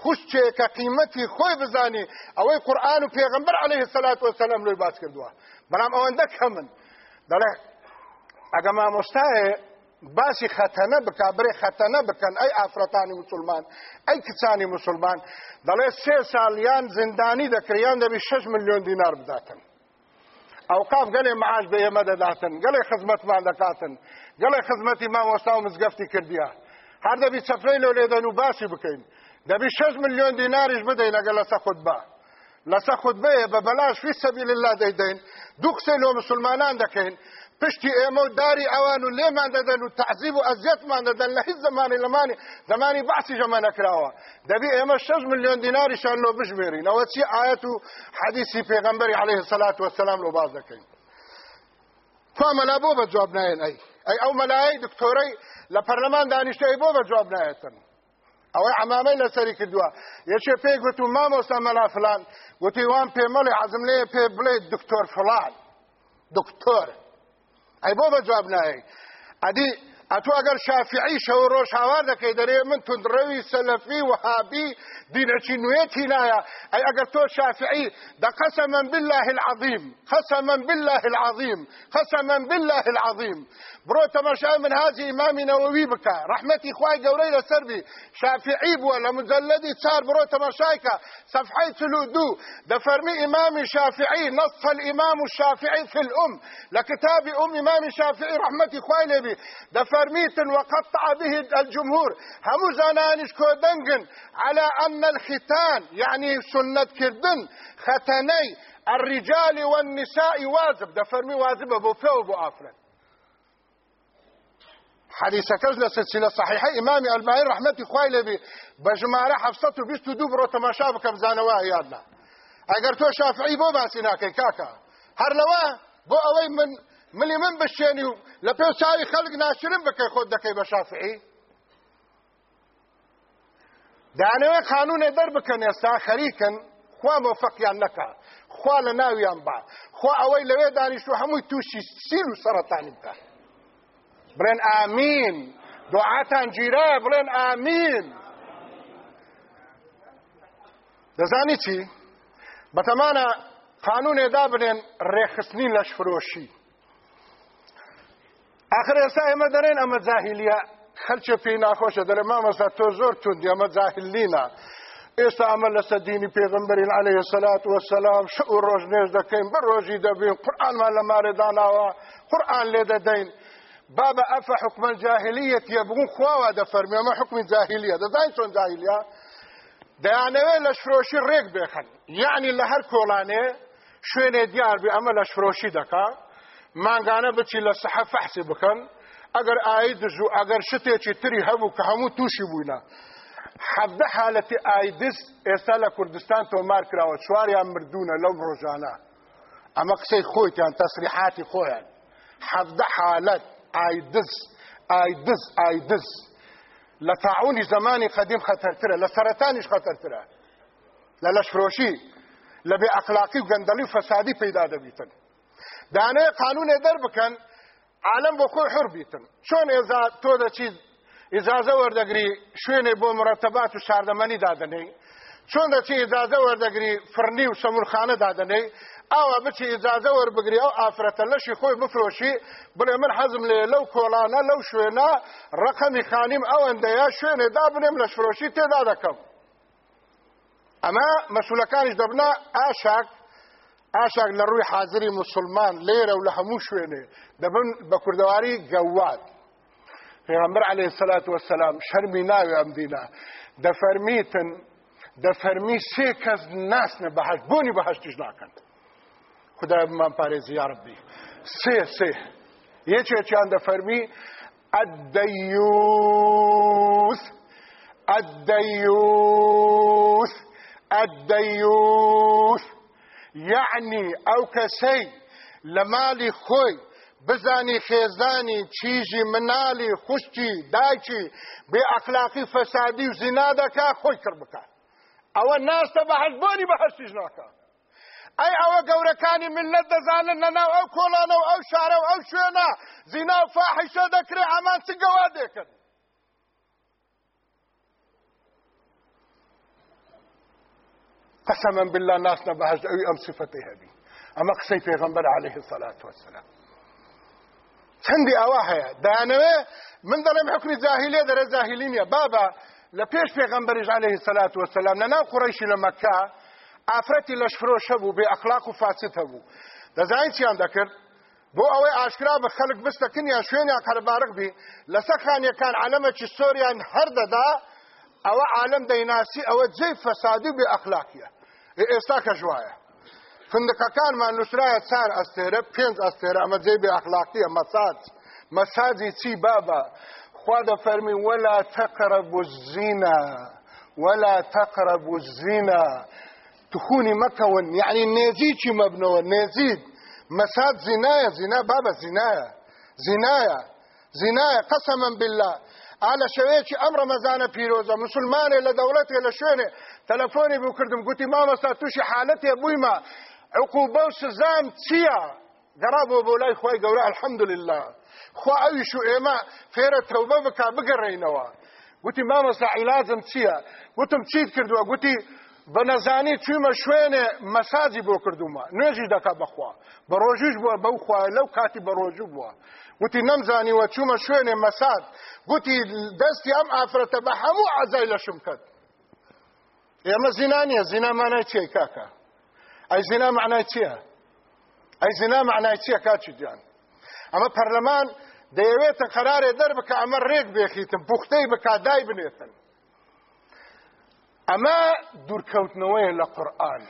خوشتێکە قیمەتی خۆی بزانێ ئەوەی قورآن و پێغمبەر عليه سەلات وسلام لۆی باس کردووە بەڵام ئەوەندە کەمن دەڵێ ئەگە مامۆستایە باسی خەتەنە بک برێ خەتەنە بکەن ئەی ئافرەتانی مسلمان ئەی کچانی مسلمان دەڵێ سێ ساڵیان زیندانی دەکریان دەبی 6 میلیۆن دینار بداتن ئەو کام گەلێ معاش بە ئێمە دەداتن گەلێ خزمەتمان دەکاتن گەلێ خزمەتی مامۆستا و مزگەفتی کردیا هەر دەبی چەفرەی لەو لێدەن و باسی بکەین دەبی 6 میلیۆن دیناریش بدەین ئەگە لەسە خودبا لەسە خودبەیە بە بەلاش فی سەبیل الله دەیدەین دوو قسەی لۆ مسلمانان دەکەین پشتی ئێمە و داری ئەوان و لێمان دەدەن و تعزیب و ئەزیەتمان دەدەن لە هیچ زمانی لەمانی زمانی باسی ژەمە نەکراوە دەبی ئێمە 6 میلیۆن دیناریشان لۆ بژمێرین ئەوە چی ئاەت و حەدیسی پێغەمبەری عليه سەلات وەسەلام لۆ باز دەکەین کوامەلا بۆ بە جواب نایەن ئەی ئەی ئەو مەلایەی دکتۆرەی لە پەرلەمان دانیشتەی بۆ بە جواب نایەتن ئەوەی عمامەی لەسەری کردووە یەکێ پێی گوت و مامۆستا مەلا فلان گوتی وان پێ مەڵی عزم لێ پێ بڵێ دکتۆر فلان دکتۆر I a job now. I did. اتو اگر شافعی شو روش هاوار که دەرێ من تونندڕەوی سەلەفی دین اچی نوێتی لایە ای اگر تو شافعی ده قسما بالله العظیم قسما بالله العظیم قسما بالله العظیم برو تەمەشای من هازی نووی بکا رحمتی خواه گوری لسر بی شافعی لمزلدی لە برو چار که صفحه تلو دو ده فرمی امام شافعی نصف الإمام الشافعي في الأم لكتاب أم إمام شافعي رحمة خوالبي دفر فرميت وقطع به الجمهور هم زنانش كودنجن على أن الختان يعني سنة كردن ختني الرجال والنساء واجب ده فرمي واجب أبو فيه أبو آفرين حديث كز سلسلة صحيحة إمامي المعين رحمة إخوائي لبي بجمارة حفصته بيستو دوبرو تماشا بكم زانواه يادنا اگر تو شافعي بو باسي ناكي كاكا هر لواه بو اوي من ملی من بشێنی و لە پێو چاوی خەلک ناشرم بکەی خۆت دەکەی بە شافعی دانەوێ قانونێ دەر بکەن ئێستا خەریکن خوا مۆفەقیان نەکە خوا لە ناویان با خوا ئەوەی لەوێ دانیش و هەمووی تووشی سیر و سەرەتانی بکە بڵێن ئامین دوعاتان گیرە بڵێن ئامین دەزانی چی بەتەمانە قانونێدا بنێن ڕێخستنی لەشفرۆشی آخر ئێستا ئێمە دەڕێن ئەمە جاهیلیە خەلچە پێی ناخۆشە دەرێ مامەستا تۆ زۆر توندی ئەمە جاهلینە. ئێستا ئەمە لەسە دینی پێغمبەرین عليه سلات وسلام ش و ڕۆژنێژ دەکەین بە ڕۆژی دەبین لما لە مارێداناوە قورآان لێ دەدەین. بابا أفا حکم الجاهلية يبغون خواوا دفرمي ما حكم الجاهلية ده زين شون جاهلية ده يعني لشروشي ريك بيخن يعني لهر كولاني شوين ديار بأما لشروشي دكا مانگانە بچی لە فحسی بکن اگر ئەگەر ئایدز و شتی چی تری حالتی کە دز تووشی بووینە تو مار کراو چواری هم مردونه لو روزانا اما مردوونە خوی تیان تصریحاتی خوی خۆیتیان تەسریحاتی حالت حەبدە دز ئایدز دز ئایدز دز لطاعونی زمانی قەدیم خطر تره لسرطانیش خطر تره للاش فروشی لبی ئەقلاقی و گندلی و فسادی پیدا دویتن دانێ قانونێ دەربکەن عالم بۆ خۆی حر بیتن چۆن ئێزا تۆ دەچیت ئجازە وەردەگری شوێنێ بۆ مرەتەبات و شاردەمەنی دادنەی چۆن دەچی ئجازە وەردەگری فرنی و شەمورخانە دادنەی ئاوا بچی ئجازە وەربگری ئەو ئافرەتە لەشی خۆی بفرۆشی بڵێ من حەزم لێ لەو کۆلانە لەو شوێنە ڕقەمی خانیم ئەوەندەیە شوێنێ دابنێم لە فرۆشی تێدا دەکەم ئەمە مەسوولەکانیش دەبنا ئاشاک ئاشاک لە ڕووی حاضری مسلمان لێرە و لە هەموو شوێنێ دەبن بە کوردەواری گەوات شرمی عەلەیهی ام دینا شەرمی ناوی ئەم دینە دەفەرمیتن دەفەرمی سێ کەس ناسنە بەهەشت بۆنی بەهەشتیش ناکەن خدای بمان پارێزی یا یه چه سێ اند دەفەرمی الدیوس الدیوس الدیوس یعنی ئەو کەسەی لە مالی خۆی بزانی خێزانی چیژی منالی خوشتی داکی بێ ئەخلاقی فەسادی و زینادەکە خۆی کرد بکات ئەوە ناستە بە حەزبۆنی بە هەستیش ناکە ئەی ئەوە گەورەکانی منلەت دەزانن لەناو ئەو کۆڵانە و ئەو شارە و ئەو شوێنە زینا و فاحیشە دەکرێ ئەمان چ گەوا دێکرد قسما بالله ناس نبهز أوي ام صفتي هبی اما قصی غنبر عليه الصلاة والسلام سندي أواها هەیە دانەوێ من دەڵێم زاهلية در زاهلين يا بابا لە في پێغمبەریش عليه الصلاة والسلام لە ناو قڕیشی لە مەکە ئافرەتی لەشفرۆشە بو بێ ئەخلاق و فاچت هەبوو دەزانین چیان دەکرد بۆ ئەوەی ئاشکرا بە خەلک بستەکنیان شوێنیان قەربارق بی لەسە خانیەکان عەلەمەکی سۆریان هەردەدا او عالم دیناسی او جی فەسادی بێ اخلاقیه ئێستا کەژواایە ما نووسراە چار ئەستێرە پێنج ئەستێرە ئەمە جێ بێ ئەخلاقی ئەمە سات مەساجی چی بابە خوا دە فەرمی وەلا تەقرە بزیینە وەلا تەقرە بزیینە تخونی مەکەون یعنی يعني نێزی چی مەبنەوە نێزید مەساد زینایە زینا بابە زینایە زینایە زینایە قسما بالله ئالە شەوەیەکی ئەم ڕەمەزانە پیرۆزە مسلمانێ لە دەوڵەتێ لە شوێنێ تەلەفۆنی بوو کردم گوتی مامەستا تووشی حالەتێ بوویمە عقوبە و سزام چییە؟ گەڕابەوە بۆ لای خۆی گەورە الحەمدلله خوا ئەویش و ئێمە فێرە تەوبە بک بگەڕێینەوە گوتی مامەستا عیلازم چییە؟ وتم چیت کردووە گوتی بە نەزانی چوومە شوێنێ مەساجی بۆ کردومە نوێژی دەکا بەخوا بە ڕۆژیش بووە بەو خوای لەو کاتی بە ڕۆژوو بووە وتی نەمزانی وە چوومە شوێنێ مەساد گوتی دەستی ئەم ئافرەتە بە هەموو ئازای لەشم کرد ئێمە زینا نیە زینا مانای چیە کاکە ئەی زینا معنای زنا ئەی زینا معنای چییە کاچی اما ئەمە پەرلەمان قرار قەرارێ دەر اما ئەمە ڕێک بێخیتم پوختەی بەکدای بنێتن اما دور لە لقرآن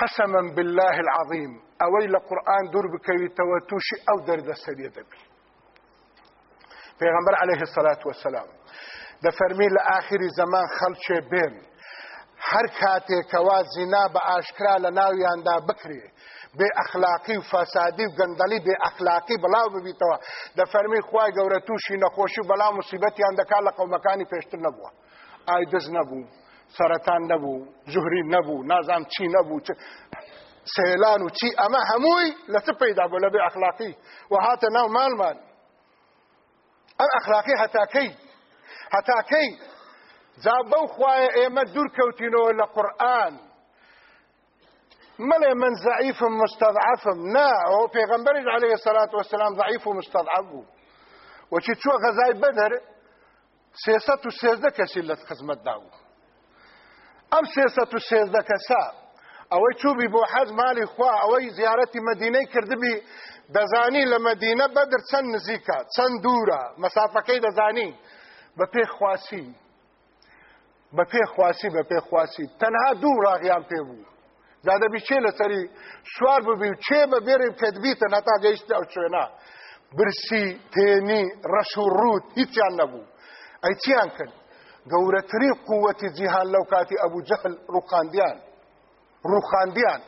قسما بالله العظيم اوی لقرآن دور بکوي توتوشي او درد سری دبي پیغمبر علیه الصلاة والسلام د فرمی لآخری زمان خلچه بین هر کاته کوا زنا به آشکرا لناویان دا بکری بے اخلاقی و فسادی و گندلی بے اخلاقی بلاو ببیتوا د فرمی خوای گورتوشی نخوشی بلا مصیبتی اندکا لقومکانی پیشتر نبوا آیدز نبو سرطان نبو زهری نبو نازام چی نبو چه سهلان وشي اما هموي لا تبيد ابو لبي اخلاقي وهات نو مال مال ناو مالمان ئەم ئەخلاقی هەتاکەی هەتاکەی جا بەو دور كوتينو دوور کەوتینەوە من زعیفم مستضعفم نا ئەو پێغەمبەریش عليه الصلاة والسلام ضعيف و وشي بوو غزاي بدر غەزای بەدەر سێسەد و سێزدە کەسی لە خزمەتدا بوو و ئەوەی چوبی بۆ حەز مالی خوا ئەوەی زیارەتی مدینەی کردبی دەزانی لە مدینە بەدر چەند نزیکە چەند دوورە مەسافەکەی دەزانی بە پێخواسی بە پێخواسی بە پێخواسی تەنها دوو ڕاغیان پێ بوو دادەبی چێ لەسەری سوار ببی و چێ بە بێری کەدبیتە نەتا گەیشتی ئەو شوێنە برسی تێنی ڕەش و ڕوت هیچیان نەبوو ئەی چیان کرد گەورەترین قوەتی جیهان لەو کاتی ئەبوو جەهل ڕووخاندیان روخاندیان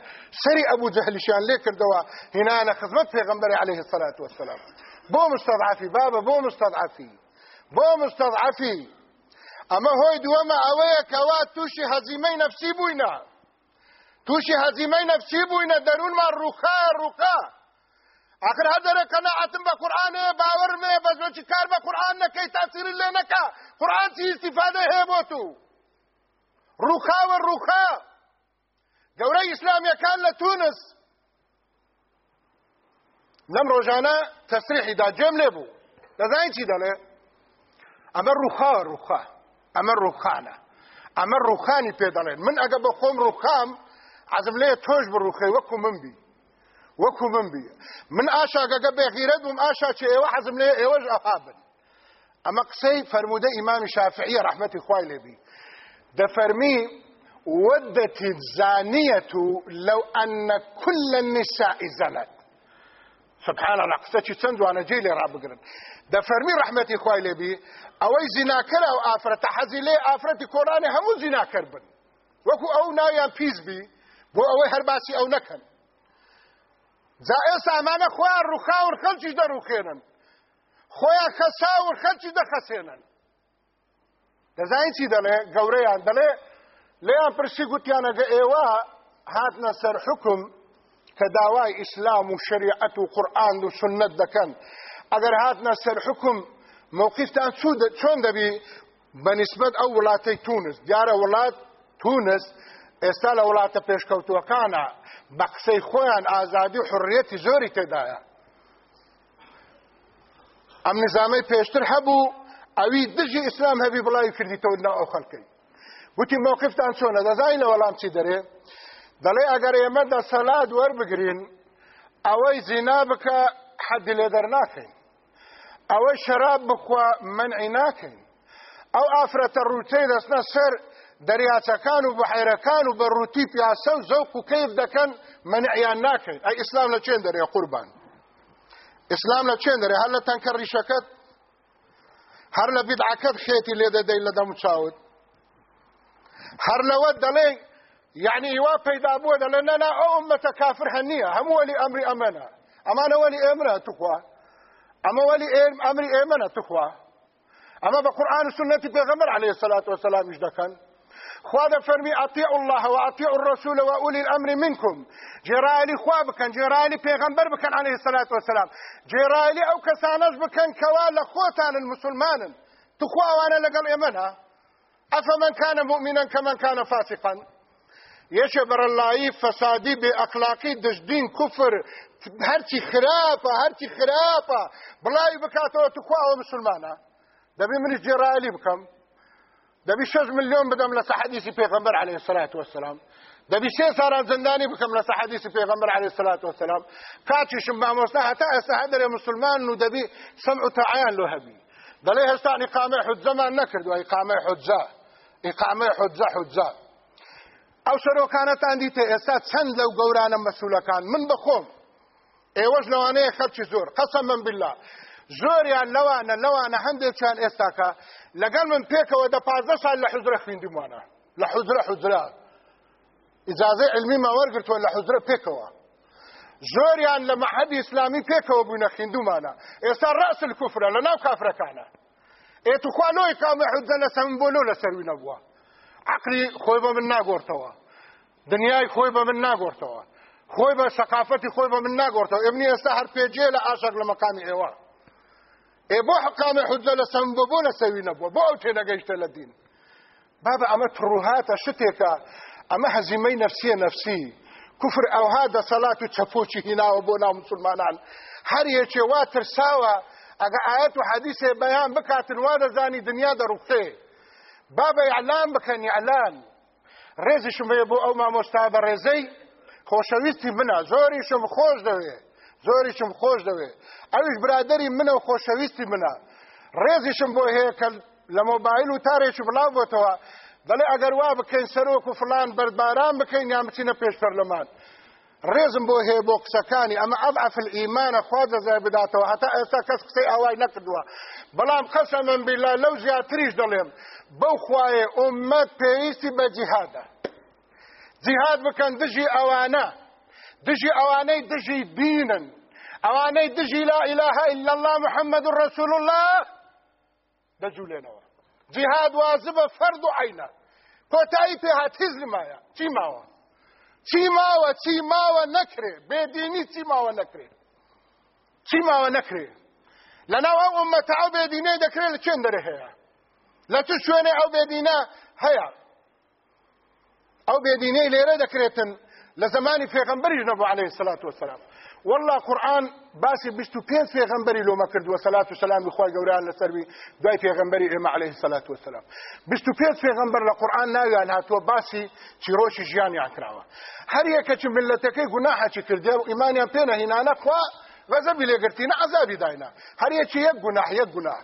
سری ئەبوو جەهلیشیان لێ کردەوە هینانە خزمەت پیغمبر عليه الصلاة والسلام بۆ بابا بو بۆ بو بۆ اما هوي دوما اويا ئەوەیە توشي تووشی هەزیمەی نەفسی توشي تووشی هەزیمەی نەفسی درون ما روخا روخا آخر هر دره اتم با قرآنه باورمه بزوچی کار با قرآن نکی تاثیر لینکا قرآن چی استفاده هی بوتو روخا و روخا گەورەی ئیسلامیەکان لە تونس لەم ڕۆژانە تەسریحیدا جێم لێ بوو دەزانین چی دەڵێ ئەمە ڕوخا ڕوخا ئەمە ڕوخانە ئەمە ڕوخانی پێ دەڵێن من ئەگە بە خۆم ڕوخام عزم لێ تۆش بڕوخی وەکو من بی وەکو من بی من ئاشاگەگە بێغیرە بووم ئاشا چ ئێوە حەزم لێ ئێوەش ئەهابن ئەمە قسەی فەرموودە ئیمامی شافعیە ڕەحمەتی خوای لێبی دەفەرمی ودت الزانية لو أن كل النساء زنت سبحان الله قصتي چند وانا جيلي رابقرن ده فرمي رحمتي خواهي لبي اوي زناكر او آفرت حزيلي آفرت كوراني همو زناكر بن وكو او نايان بيز بي بو اوي هرباسي او نكن زائر سامانه خواه الرخاور خلچش ده روخينن خواه خساور خلچش ده خسينن ده زائر چی دله گوره یان دله لەیان پرسی گوتیانەگە ئێوە هاتنە سەر حکم کە داوای ئیسلام و شریعەت و قورآان و سنت دەکەن ئەگەر هاتنە سەر حکم مووقفتان چۆن دەبی بەنسبت ئەو وڵاتی تونس دیارە وڵات تونس ئێستا لە وڵاتە پێشکەوتوەکانە بە قسەی خۆیان ئازادی حڕەتی زۆری تێدایە ئەم نظامەی پێشتر هەبوو ئەوی دژی ئیسلام هەبی بڵاوی کردی تەودنا ئەو خەلکەی وتی موقفتان چۆنە دەزانینە وەڵام چی دەرێ دەڵێ ئەگەر ئێمە دە سەلات وەربگرین ئەوەی زینا بکە حەدی لێ دەرناکەین ئەوەی شەراب بخوا منعی ناکەین ئەو ئافرەتە ڕوتەی دەستنە سەر دەریاچەکان و بەحیرەکان و بە ڕوتی پیاسە و زەوق و کەیف دەکەن منعیان ناکەین ئەی ئیسلام لە چێن دەرێ قوربان ئیسلام لە چێن دەرێ هەر لە تەنکە ڕیشەکەت هەر لە بیدعەکەت خێتی لێ دەدەی لە دەم چاوت هر لو دلي يعني هیوا پەیدا بووە دەڵێ امة كافر هنية کافر هەنیە هەموو امانة ئەمری ئەمەنە ولي وەلی ئێمرە اما ولي امر ئەمری ئێمەنە اما ئەمە بە قورآن سنەتی الصلاة والسلام اش دكان خواد فرمي اطيعوا الله واطيعوا الرسول واولي الأمر منكم جرالي خواب بکەن جرالي پێغەمبەر بکەن عليه الصلاة والسلام جرالي او كسانج بکەن كوالا لە المسلمان تخوى وانا لقل لەگەڵ أفمن كان مؤمنا كمن كان فاسقا يشبر الله فسادي بأخلاقي دجدين كفر هرتي خرافة هرتي خرافة بلاي بڵاوی بکاتەوە ومسلمانا دبي من الجرائل بكم دبي بکەم مليون بدم ملیۆن بدەم لە سەحەدیسی عليه الصلاة والسلام دەبی سێ ساران زندانی بکەم لە سەحەدیسی پێغەمبەر عليه سلات وسلام کاتیشم مامۆستا هەتا ئێستا هەدەرێ مسلمان و دەبی سەمع و تەعیان لۆ هەبی دلی سان اقامه حجه ما نکرد و اقامه حجه اقامه حجه حجه او عندي دیته ئێستا لو لەو مسؤولة كان من بخۆم ئێوەش لەوانەیە خەلکی زور قسم من بله زۆریان لەوانە لەوانە هەندێکیان إساكا لەگەڵ من پێکەوە دە پازدە سال لە حزرە خوێندیمانە لە إجازة حزرات ما علمی ولا حزرة حزرە پێکەوە زۆریان لە مەحەبی ئیسلامی پێکەوە بوونە خوندومانە ئێستا ڕاست کوفرە لە ناو کافرەکانە ئێتوخوانەوەی کامەحوددە لە سەم بۆلۆ لە سەروی نەبووە عقلی خۆی بە من ناگۆرتەوە دنیای خۆی بە من ناگۆرتەوە خۆی بە سەقافەتی خۆی بە من ناگۆرتەوە ئەمنی ئێستا هەر پێجێ لە ئاشک لە مەقامی ئێوە ئێ بۆ حقامی حوددە لە سەم بۆ لە سەوی نەبووە بۆ ئەو تێنەگەیشتە لە دین بابە ئەمە پڕوهاتە شتێکە ئەمە هەزیمەی نەفسیە نەفسی کوفر ئەوها دەسەلات و چەپۆچی هیناوە بۆ ناو مسلمانان هەر یەکێ وا ترساوە ئەگە ئاەت و حەدیسێ بەیان بکاتن وا دەزانی دنیا دەڕوخێ بابە ئەلان بکەنی ئەلان ڕێزیشم بێ بۆ ئەو مامۆستا بە ڕێزەی خۆشەویستی منە زۆریشم خۆش دەوێ زۆریشم خۆش دەوێ ئەوش برادری منە و خۆشەویستی منە ڕێزیشم بۆ هەیە کە لە مۆبایل و تارێکی بڵاو بۆتەوە دەڵێ ئەگەر وا بکەین سەرۆک و فلان بەرباران بکەین یان بچینە پێش پەرلەمان ڕێزم بۆ هەیە بۆ قسەکانی ئەمە ئەضعف الئیمانە خوا دەزای بداتەوە هەتا ئێستا کەس قسەی ئاوای نەکردووە بەڵام قەسەمەن بیلا لەو زیاتریش دەڵێم بەو خوایە ئومەت پێویستی بە جیهادە جیهاد بکەن دژی ئەوانە دژی ئەوانەی دژی بینن ئەوانەی دژی لا ئیلاها ئیلا الله محەممەد ڕسول الله دەجوولێنەوە جهاد واجبە فرد و عینە کۆتایی پێهات هیچ لمایە چی ماوە چی ماوە چی ماوە نەکرێ بێدینی چی ماوە نەکرێ چی ماوە نەکرێ لەناو ئەو ئومەتە ئەو بێدینەی دەکرێت لە چێن دەرە هەیە لە تو شوێنێ ئەو بێدینە هەیە ئەو بێدینەی لێرە دەکرێتن لە زمانی پێغەمبەریش نەبوو عەلەیهی سەلات وەسەلام والله قران باسي بيستو في غنبري لو ما كرد وصلاه وسلام اخوي غوران لسربي دوي غنبري ام عليه الصلاه والسلام بيستو في پیغمبر القران نا يعني هاتو باسي چيروش جياني اكراوا هر يك چ ملتك گناح چ كرد ايمان ينتن هنا نقوا غزب لي گرتين عذاب داينا هر يك چ يك گناح يك گناح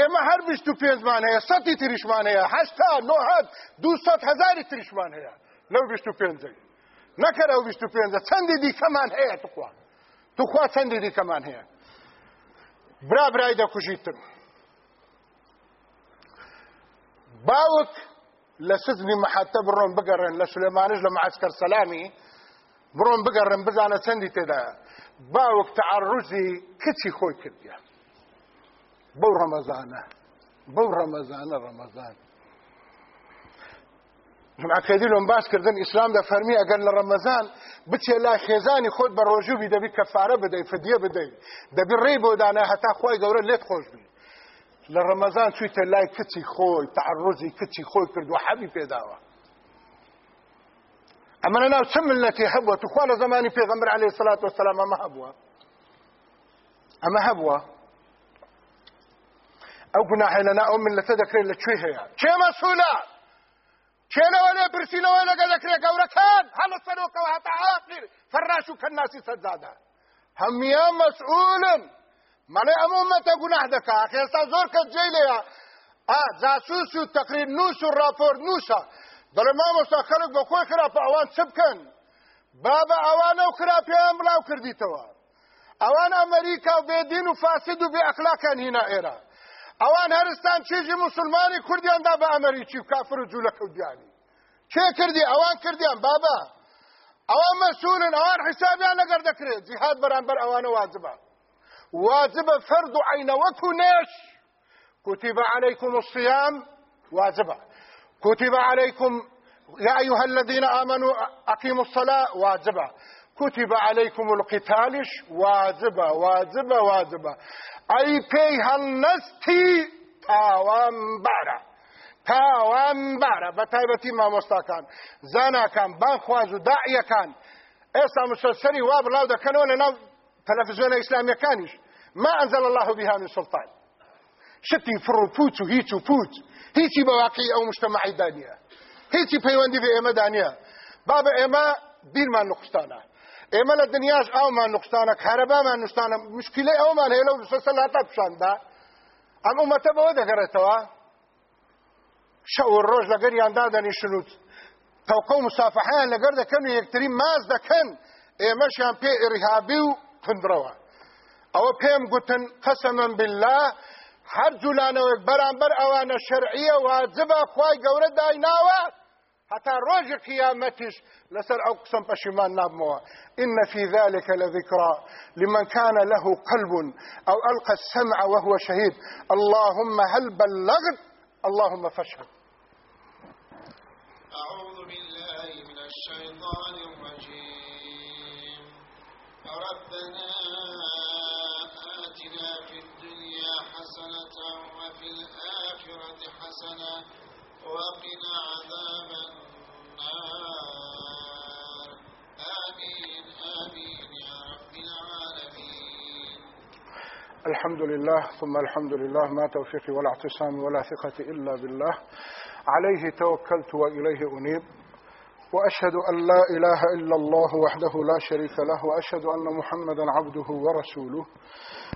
اما هر بيستو بين زمانه يا ستي تريشمانه يا هشتا نوحد دو ست هزار تريشمانه يا لو بيستو بين زي نكره بيستو بين زي چند دي كمان هي تقوا توخوا چەندی دیکەمان هەیە برا برای دەکوژیتم باوک لە سزمی مەحەتە بڕۆن بگەڕێن لە سلێمانش لە معسکەر سەلامی بڕۆن بگەڕن بزانە چەندی تێدایە باوک تەعڕوزی کچی خۆی کردیە بەو ڕەمەزانە بەو ڕەمەزانە ڕەمەزانە لون لۆمباس کردن ئیسلام دە فەرمی ئەگەر لە ڕەمەزان بچێ لای خێزانی خۆت بە دا دەبی کفاره بده فدیه بده دەبی ڕێ بۆ دانا هەتا خی گەورە لێت خۆش بی لرمزان چوی تا لای کچی خوی تعرضی کچی خوی کرد و حەبی پێداوە ئەمەە ناو چ منەتی هەبووە توخوا لە زمانی پێغەمبەر عليه الصلاة والسلام اما هەبووە اما هەبووە ئەو گوناحێنەنا ئەو منلەتە دەکرێت لە کوێ هەیە چێ مەسوولات كينوالي برسينوالي قدكري قوركان هل صنوك وهتا عاقل فراشك الناس سزادا هم يا مسؤول ملي امومة قناه دكا خيصة زور كجيليا اه جاسوسو تقرير نوسو راپور نوسا دلما مستا خلق بخوي خراب اوان سبكن بابا اوانو خراب ياملاو كرديتوا اوان امريكا وبيدين وفاسد وبأخلاقان هنا ايران اوان هەرستان چێژی مسلمانی دا بە ئەمەریکی و کافر و جوولەکە دیانی کێ کردی ئەوان کردیان بابا اوان مەسولن ئەوان حیسابیان لەگەر دەکرێت جهاد بران بر واجبە واجبە فرد فرض عین وکو نێش كتب عليكم الصيام واجبة كتب عليكم يا أيها الذين آمنوا أقيموا الصلاة واجبة كتب عليكم القتالش واجبە واجبە اي ئەی هل نستي تاوان بارا تاوان ما بە زانا كان زاناکان بانخواز كان داعیەکان ئێستا مسەسەری وا بڵاو كانون انا تلفزيون تەلەفزیۆنە يكانش ما انزل الله بها من سلطان شتي فرو فوتو هيتو فوت هيتي بواقي او هیچی دانيا هيتي مشتەمەعیدا نییە هیچی پەیوەندی بە ئێمەدا نییە با بە ئێمە لە دنیاش ئەومان نقصانە کارەبامان نوستانە مشکلەی ئەومان هەیە لەو سەسە لاتا پیشاندا ئەم ئومەتە بەوە دەگەڕێتەوە شەو ڕۆژ لەگەر یاندا دەنیشنوت تەوقە و مسافحیان لەگەر دەکەن و یەکتری ماز دەکەن ئێمەشیان پێ ئێریهابی و پندرەوە ئەوە پێم گوتن قەسەمم بالله هەر جوولانەوەک بەرامبەر ئەوانە شەرعیە واجبە خوای گەورە دایناوە حتى روج قيامتش لسر أقسم بشمان نابموا إن في ذلك لذكرى لمن كان له قلب أو ألقى السمع وهو شهيد اللهم هل بلغت اللهم فاشهد أعوذ بالله من الشيطان الرجيم ربنا آتنا في الدنيا حسنة وفي الآخرة حسنة وقنا عذاب النار آمين آمين يا رب العالمين الحمد لله ثم الحمد لله ما توفيقي ولا اعتصامي ولا ثقة إلا بالله عليه توكلت وإليه أنيب وأشهد أن لا إله إلا الله وحده لا شريك له وأشهد أن محمدا عبده ورسوله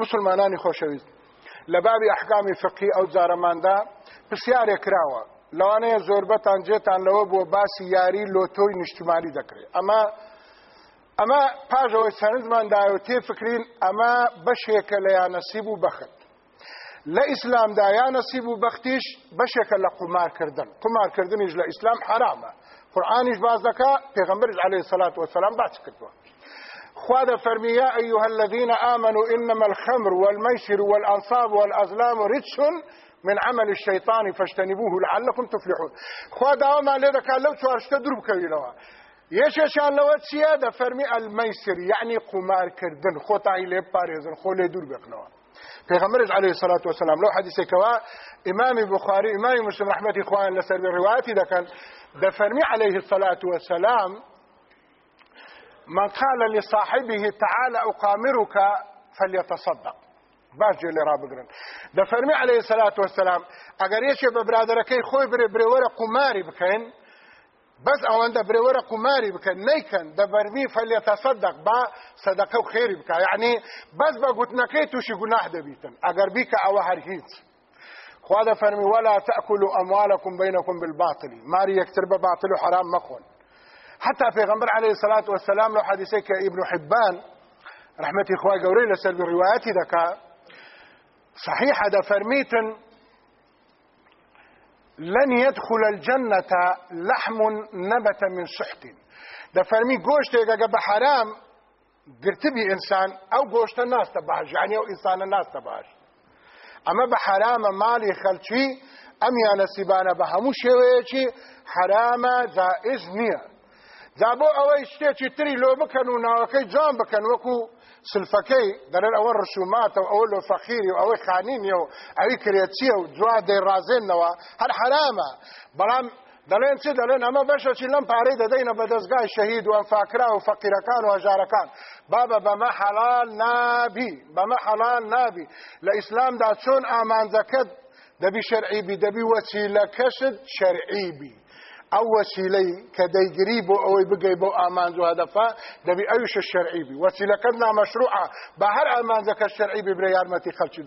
مسلمانانی خۆشەویست لە بابی ئەحکامی فقی ئەو جارەماندا پرسیارێ کراوە لەوانەیە زۆربەتان جێتان لەوە بۆ باسی یاری لۆتۆی نیشتیمانی دەکرێت ئەمە ئەمە پاژەوەی سەرنجمان داوتێ فکرین ئەمە بەشێکە لە یانەسیب و بەخت لە ئیسلامدا یانەسیب و بەختیش بەشێکە لە قمارکردن قمارکردنیش لە ئیسلام حرامە قورآانیش باز دەکا پێغمبرز عليه سلاات وسلام باچ کردووە خوا فرمي يا أيها الذين امنوا انما الخمر والميسر والانصاب والازلام رجس من عمل الشيطان فاجتنبوه لعلكم تفلحون خوا آه، لذا ما لو دکا دروب كويلوها درب کوینوا یەشێشان لەوە چییە دەفەرمی ئەلمەیسر یعنی يعني قمارکردن خۆتانی لێ پارێزن خۆ لێ دوور بێکنەوە. پێغەمرج عليه والسلام لو حدیث کوا امام بخاری امام مسلم رحمەتی خوان لەسەر ڕواتی دەکەن دەفەرمی عليه الصلاة والسلام من قال لصاحبه تعال أقامرك فليتصدق باش اللي را قرن ده عليه الصلاة والسلام و اگر يشي ببرادركي خوي بري بري بریور قماري بكين بس او ده بري قماری بکن نیکن ده بروی فليتصدق با صدقه و خیری يعني بس با گتنکی توشی گناه ده بيتن اگر بی او هر هیچ خواه ده ولا تاكلوا اموالكم بينكم بالباطل ماري يكتر بباطل وحرام حرام مخون حتى في غنبر عليه الصلاة والسلام لو حديثيك ابن حبان رحمتي خوای قوري لسأل برواياتي دەکا صحيحة دا فرميتن لن يدخل الجنة لحم نبت من سحت دا فرمي گوشت اگه حرام قرتبي انسان او قوشت الناس تبعش يعني او انسان الناس تبعش اما بحرام مالي خلچي ام يانا سيبانا بهمو شوية حرام زائز نيه دا بۆ ئەوەی شتێکی تری لۆ بکەن و ناوەکەی جان بکەن وەکو سلفەکەی دەرێت ئەوە ڕشوماتە و ئەوە لۆ فەخیری و ئەوەی خانینیە و ئەوی کرێتیە و جوا دەیڕازێنەوە هەر حرامە بەڵام دەڵێن چی دەڵێن ئەمە بەشەی لەم پارەی دەدەینە بە دەستگای شەهید و ئەمفاکرا و فەقیرەکان و هەژارەکان بابە بەمە حەلال نابی بەمە حەلال نابی لە ئیسلامدا چۆن ئامانجەکەت دەبی شەرعیبی دەبی وەچی لە کەشت شەرعیبی ئەو وەسیلەی کە دەیگری امان ئەوەی هدفا دبي ايش الشرعي بي وسيله كنا شەرعیبی وەسیلەکەت امان بە الشرعي بي بريار برێ یارمەتی خەلکی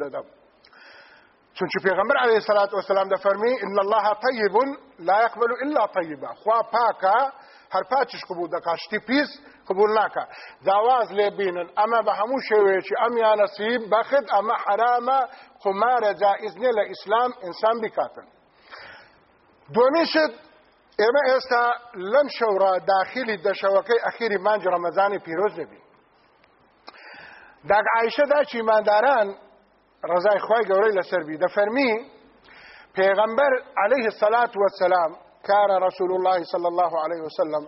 چون چې پیغمبر عليه الصلاة والسلام فرمی ان الله طيب لا يقبل الا طيبا خوا هر هەر پاچش قبول دەکا شتی پیس قبول ناکە داواز لێ اما به همو شوی چې ام یا نصیب بەخت اما حرامە قمار جائز نیە اسلام انسان بکاتن دومیشت ئێمە ئێستا لەم شەورە داخلی دەشەوەکەی ئەخیری مانج ڕەمەزانی پیرۆز دەبی داگ عیشەدا چیمانداران ڕزای خی گەورەی لەسەربی دەفەرمی پێغەمبەر عليه الصلاة والسلام كان رسول الله صلى الله عليه وسلم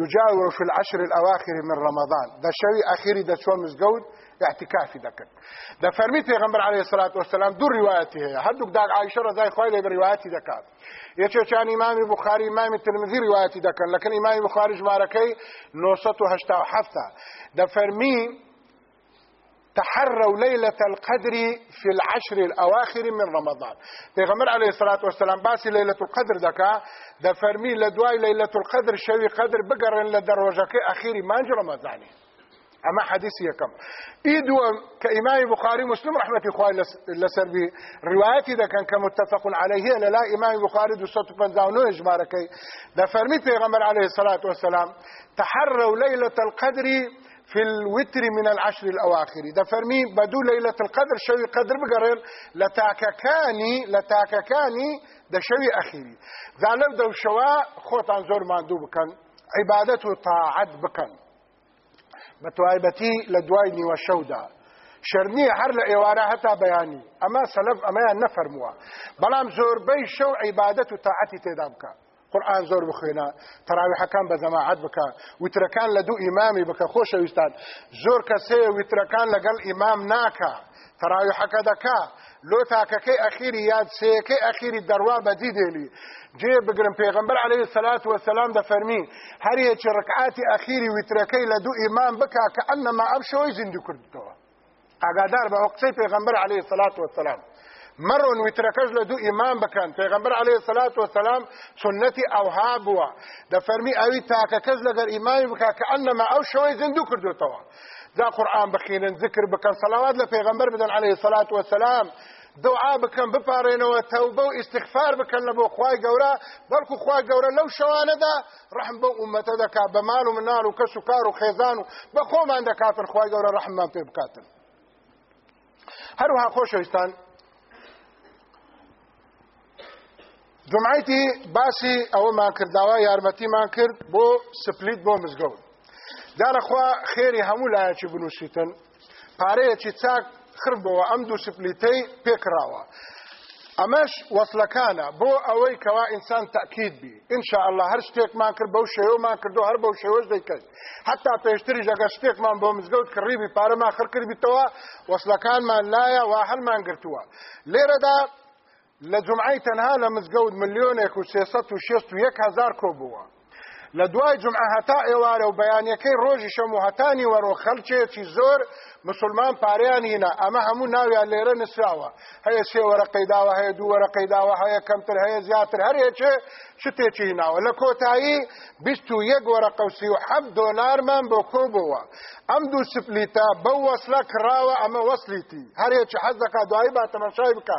يجاور في العشر الأواخر من رمضان ده شوي أخيري ده شوان مزقود اعتکافی دەکرد دە فەرمی پێغمبەر عليه سلات وسلام هي ڕواەتی داك عائشه رضي الله عنها خۆی لە يا شيخ يعني امام البخاري امام الترمذي روايات دەکەن لكن امام البخاري ژمارەکەی 987 ده فرمي تحروا ليلة القدر في العشر الأواخر من رمضان پیغمبر عليه الصلاة والسلام باسي ليلة القدر دكا دفرمي لدواي ليلة القدر شوي قدر بقر لدروجك أخيري مانج رمضاني اما حدیث یەکەم ئی دووەم کە ئیمامی بخاری مسلم رحمەتی خوای لەسەر بی ڕواەتی دەکەن کە متتەفق عليهەیە لەلا ئیمامی بخاری 259 ژمارەکەی دەفەرمی پێغەمبەر عليه الصلاة والسلام تحروا ليلة القدر في الوتر من العشر الأواخر ده فرمي بدو ليلة القدر شوي قدر بقرر لتاككاني لتاككاني ده شوي أخيري ذا لو دو شوا خوتان انزور ماندو بكن عبادته طاعت بكن بە توایبەتی لە دوای نیوە شەودا شەرنیە هەر لە ئێوارە هەتا بەیانی ئەمە سەلف ئەمەیان نەفەرمووە بەڵام زۆربەی شەو عیبادەت و تاعەتی تێدا بکە قورآن زۆر بخوێنە تەراویحەکان بە جەماعەت بکە وترەکان لە دوو ئیمامی بکە خۆشەویستان زۆر کەسێ وترەکان لەگەڵ ئیمام ناکە تەراویحەکە دەکا لۆ تاکەکەی ئەخیری یاد سەیەکەی ئەخیری دەروا بەدی دێلی جێ بگرم پێغمبەر عليه سلات وسلام دەفەرمی هەر یەکی ڕکعاتی ئەخیری وترەکەی لە دوو ئیمان بکا کە ئەنەما ئەم شەوەی زیندو کردەوە ئاگادار بە ئەو قسەی پێغمبەر عليه سلات وسلام مەڕۆن ویترەکەش لە دوو ئیمان بکەن پێغمبەر عليه سلات وسلام سنەتی ئەوها بووە دەفەرمی ئەوی تاکە کەس لەگەر ئیمانی بکە کە او ئەو شەوەی زیندوو کردوتەوە دا قران بخێنن ذکر بکەن سەلاوات لە پێغمبەر بدەن عليه سلات وسلام دوعا بکەن بپارێنەوە تەوبە و ئیسیغفار بکەن لە بۆ خوای گەورە بەڵکو خوای گەورە لەو شەوانەدا ڕحم بە ئومەتە دەکات بە مال و منال و کەس و کار و خێزان و بە خۆمان دەکاتن خوای گەورە ڕحممان پێ بکاتن هەروها خۆشەویستان جمعیتی باسی ئەوەمان کرداوە یارمەتیمان کرد بۆ سپلیت بۆ مزگەوت دارەخوا خێری هەموو لایەکی بنووسیتن پارەیەکی چاک خربەوە ئەم دوو سپلیتەی پێکراوە ئەمەش وەسلەکانە بۆ ئەوەی کەوا ئینسان تاکید بی ئینشاء الله هەر شتێکمان کرد بەو شێوەمان کردو هەر بەو شێوەش دەیکرد حتا پێشتری ژەگە شتێکمان بۆ مزگەوت کڕیبی پارەمان خڕکردیتەوە وەسلەکانمان لایە وا هەرمان گرتووە لێرەدا لە جمعی تەنها لە مزگەوت ملیۆنێک و 661 هزار کۆبووە لە دوای جمعە هەتا ئێوارە و بەیانەکەی ڕۆژی شەم و هەتانی وەرۆ خەلچێکی زۆر مسلمان پاریان هینا اما هەموو ناویان لێرە نسراوە هەیە سێ وەرەقەی داوە هەیە دوو وەرەقەی داوە هەیە کەمتر هەیە زیاتر هەرێکێ شتێکی هیناوە لە کۆتایی بیست و یەک وەرەقەسی و حەب دۆنارمان بۆ کۆ بووە ئەم دوو سپلیتە بەو وەسلە کراوە ئەمە وەسلیتی هەرێکی حەز دەکا دوایی با تەمەشای بکە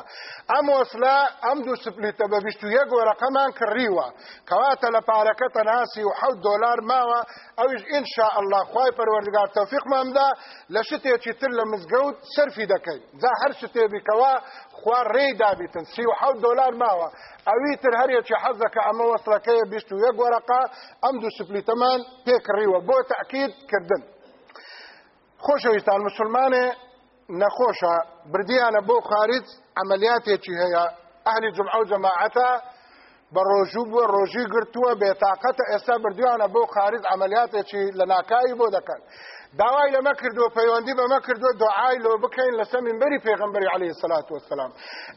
ئەم وەسلە ام دوو سپلیتە بە بیست و یەک وەرەقەمان کڕیوە کەواتە لە پارەکە تەناسی و حەوت دۆلار ماوە ئەویش انشاء الله خوای پەروەردگار تەوفیقمان دا لە شتەیەکی تر لە مزگەوت سەرفی دەکەین جا هەر شتێبیکەوە خوا ڕێی دابیتن سی و حەوت دلار ماوە ئەوی تر هەرێکی حەزەکە ئەمە وەسلەکەیە بیست و یەک وەرەقا ئەم دوو سپلیتەمان پێکڕیوە بۆ تاکید کردن خۆشەویستان مسلمانێ نەخۆشە بردیانە بۆ خارج ئەمەلیاتێکی هەیە ئەهلی جمع و جەماعەتە بە ڕۆژوو بووە ڕۆژی گرتووە بێتاقەتە ئێستا بردوانە بۆ خارج ئەمەلیاتێکی لە ناکایی بۆ دەکەن داوای لەمە کردو پەیوەندی بەمە کردو دعای لۆ بکەین لەسەر منبەری پێغمبەری عليه سلات وسلام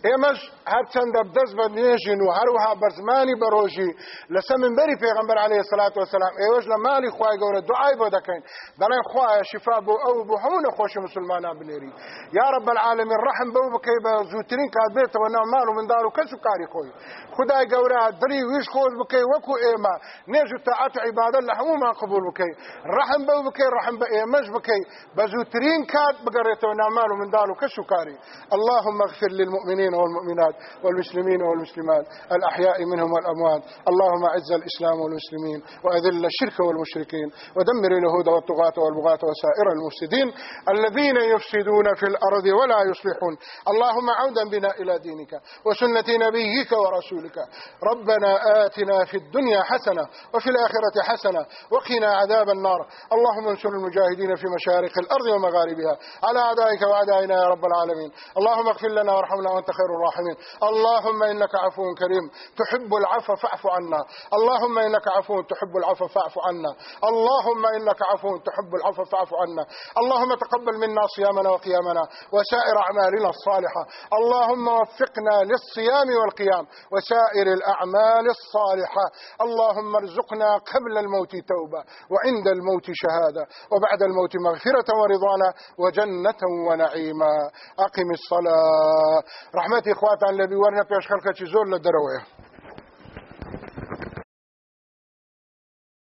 ئێمەش هەرچەندە بدەست بە نوێژین و هەروها بەرزمانی بەڕۆژی لەسەر منبەری پێغمبەر عليه الصلاة والسلام ئێوەش لە مالی خوای گەورە دعای بۆ دەکەین دەڵێن خوایە شفا بۆ ئەو بۆ هەموو نەخۆشی مسلمانان بنێری یا رب العالمین ڕحم بەو بکەی بە زووترین کات بێتەوە ناو ماڵ و مندار و کەس و کاری خۆی خدای گەورە دڵی ویش خۆش بکەی وەکو ئێمە نێژ و تەعات و عیبادەت لە هەموومان قبول بکەی رحم بەو بکەی رحم بە ئێمە مش بكي بزوترين زووترین کات ونعمال من دالو كشكاري اللهم اغفر للمؤمنين والمؤمنات والمسلمين والمسلمات الأحياء منهم والأموات اللهم أعز الإسلام والمسلمين وأذل الشرك والمشركين ودمر اليهود والطغاة والبغاة وسائر المفسدين الذين يفسدون في الأرض ولا يصلحون اللهم عودا بنا إلى دينك وسنة نبيك ورسولك ربنا آتنا في الدنيا حسنة وفي الآخرة حسنة وقنا عذاب النار اللهم انصر المجاهدين العابدين في مشارق الأرض ومغاربها على أعدائك وأعدائنا يا رب العالمين اللهم اغفر لنا وارحمنا وأنت خير الراحمين اللهم إنك عفو كريم تحب العفو فاعف عنا اللهم إنك عفو تحب العفو فاعف عنا اللهم إنك عفو تحب العفو فاعف عنا اللهم تقبل منا صيامنا وقيامنا وسائر أعمالنا الصالحة اللهم وفقنا للصيام والقيام وسائر الأعمال الصالحة اللهم ارزقنا قبل الموت توبة وعند الموت شهادة وبعد الموت مغفرة ورضوانا وجنة ونعيما أقم الصلاة رحمتي إخواتان الذي ورنا في خلقة زور لدروية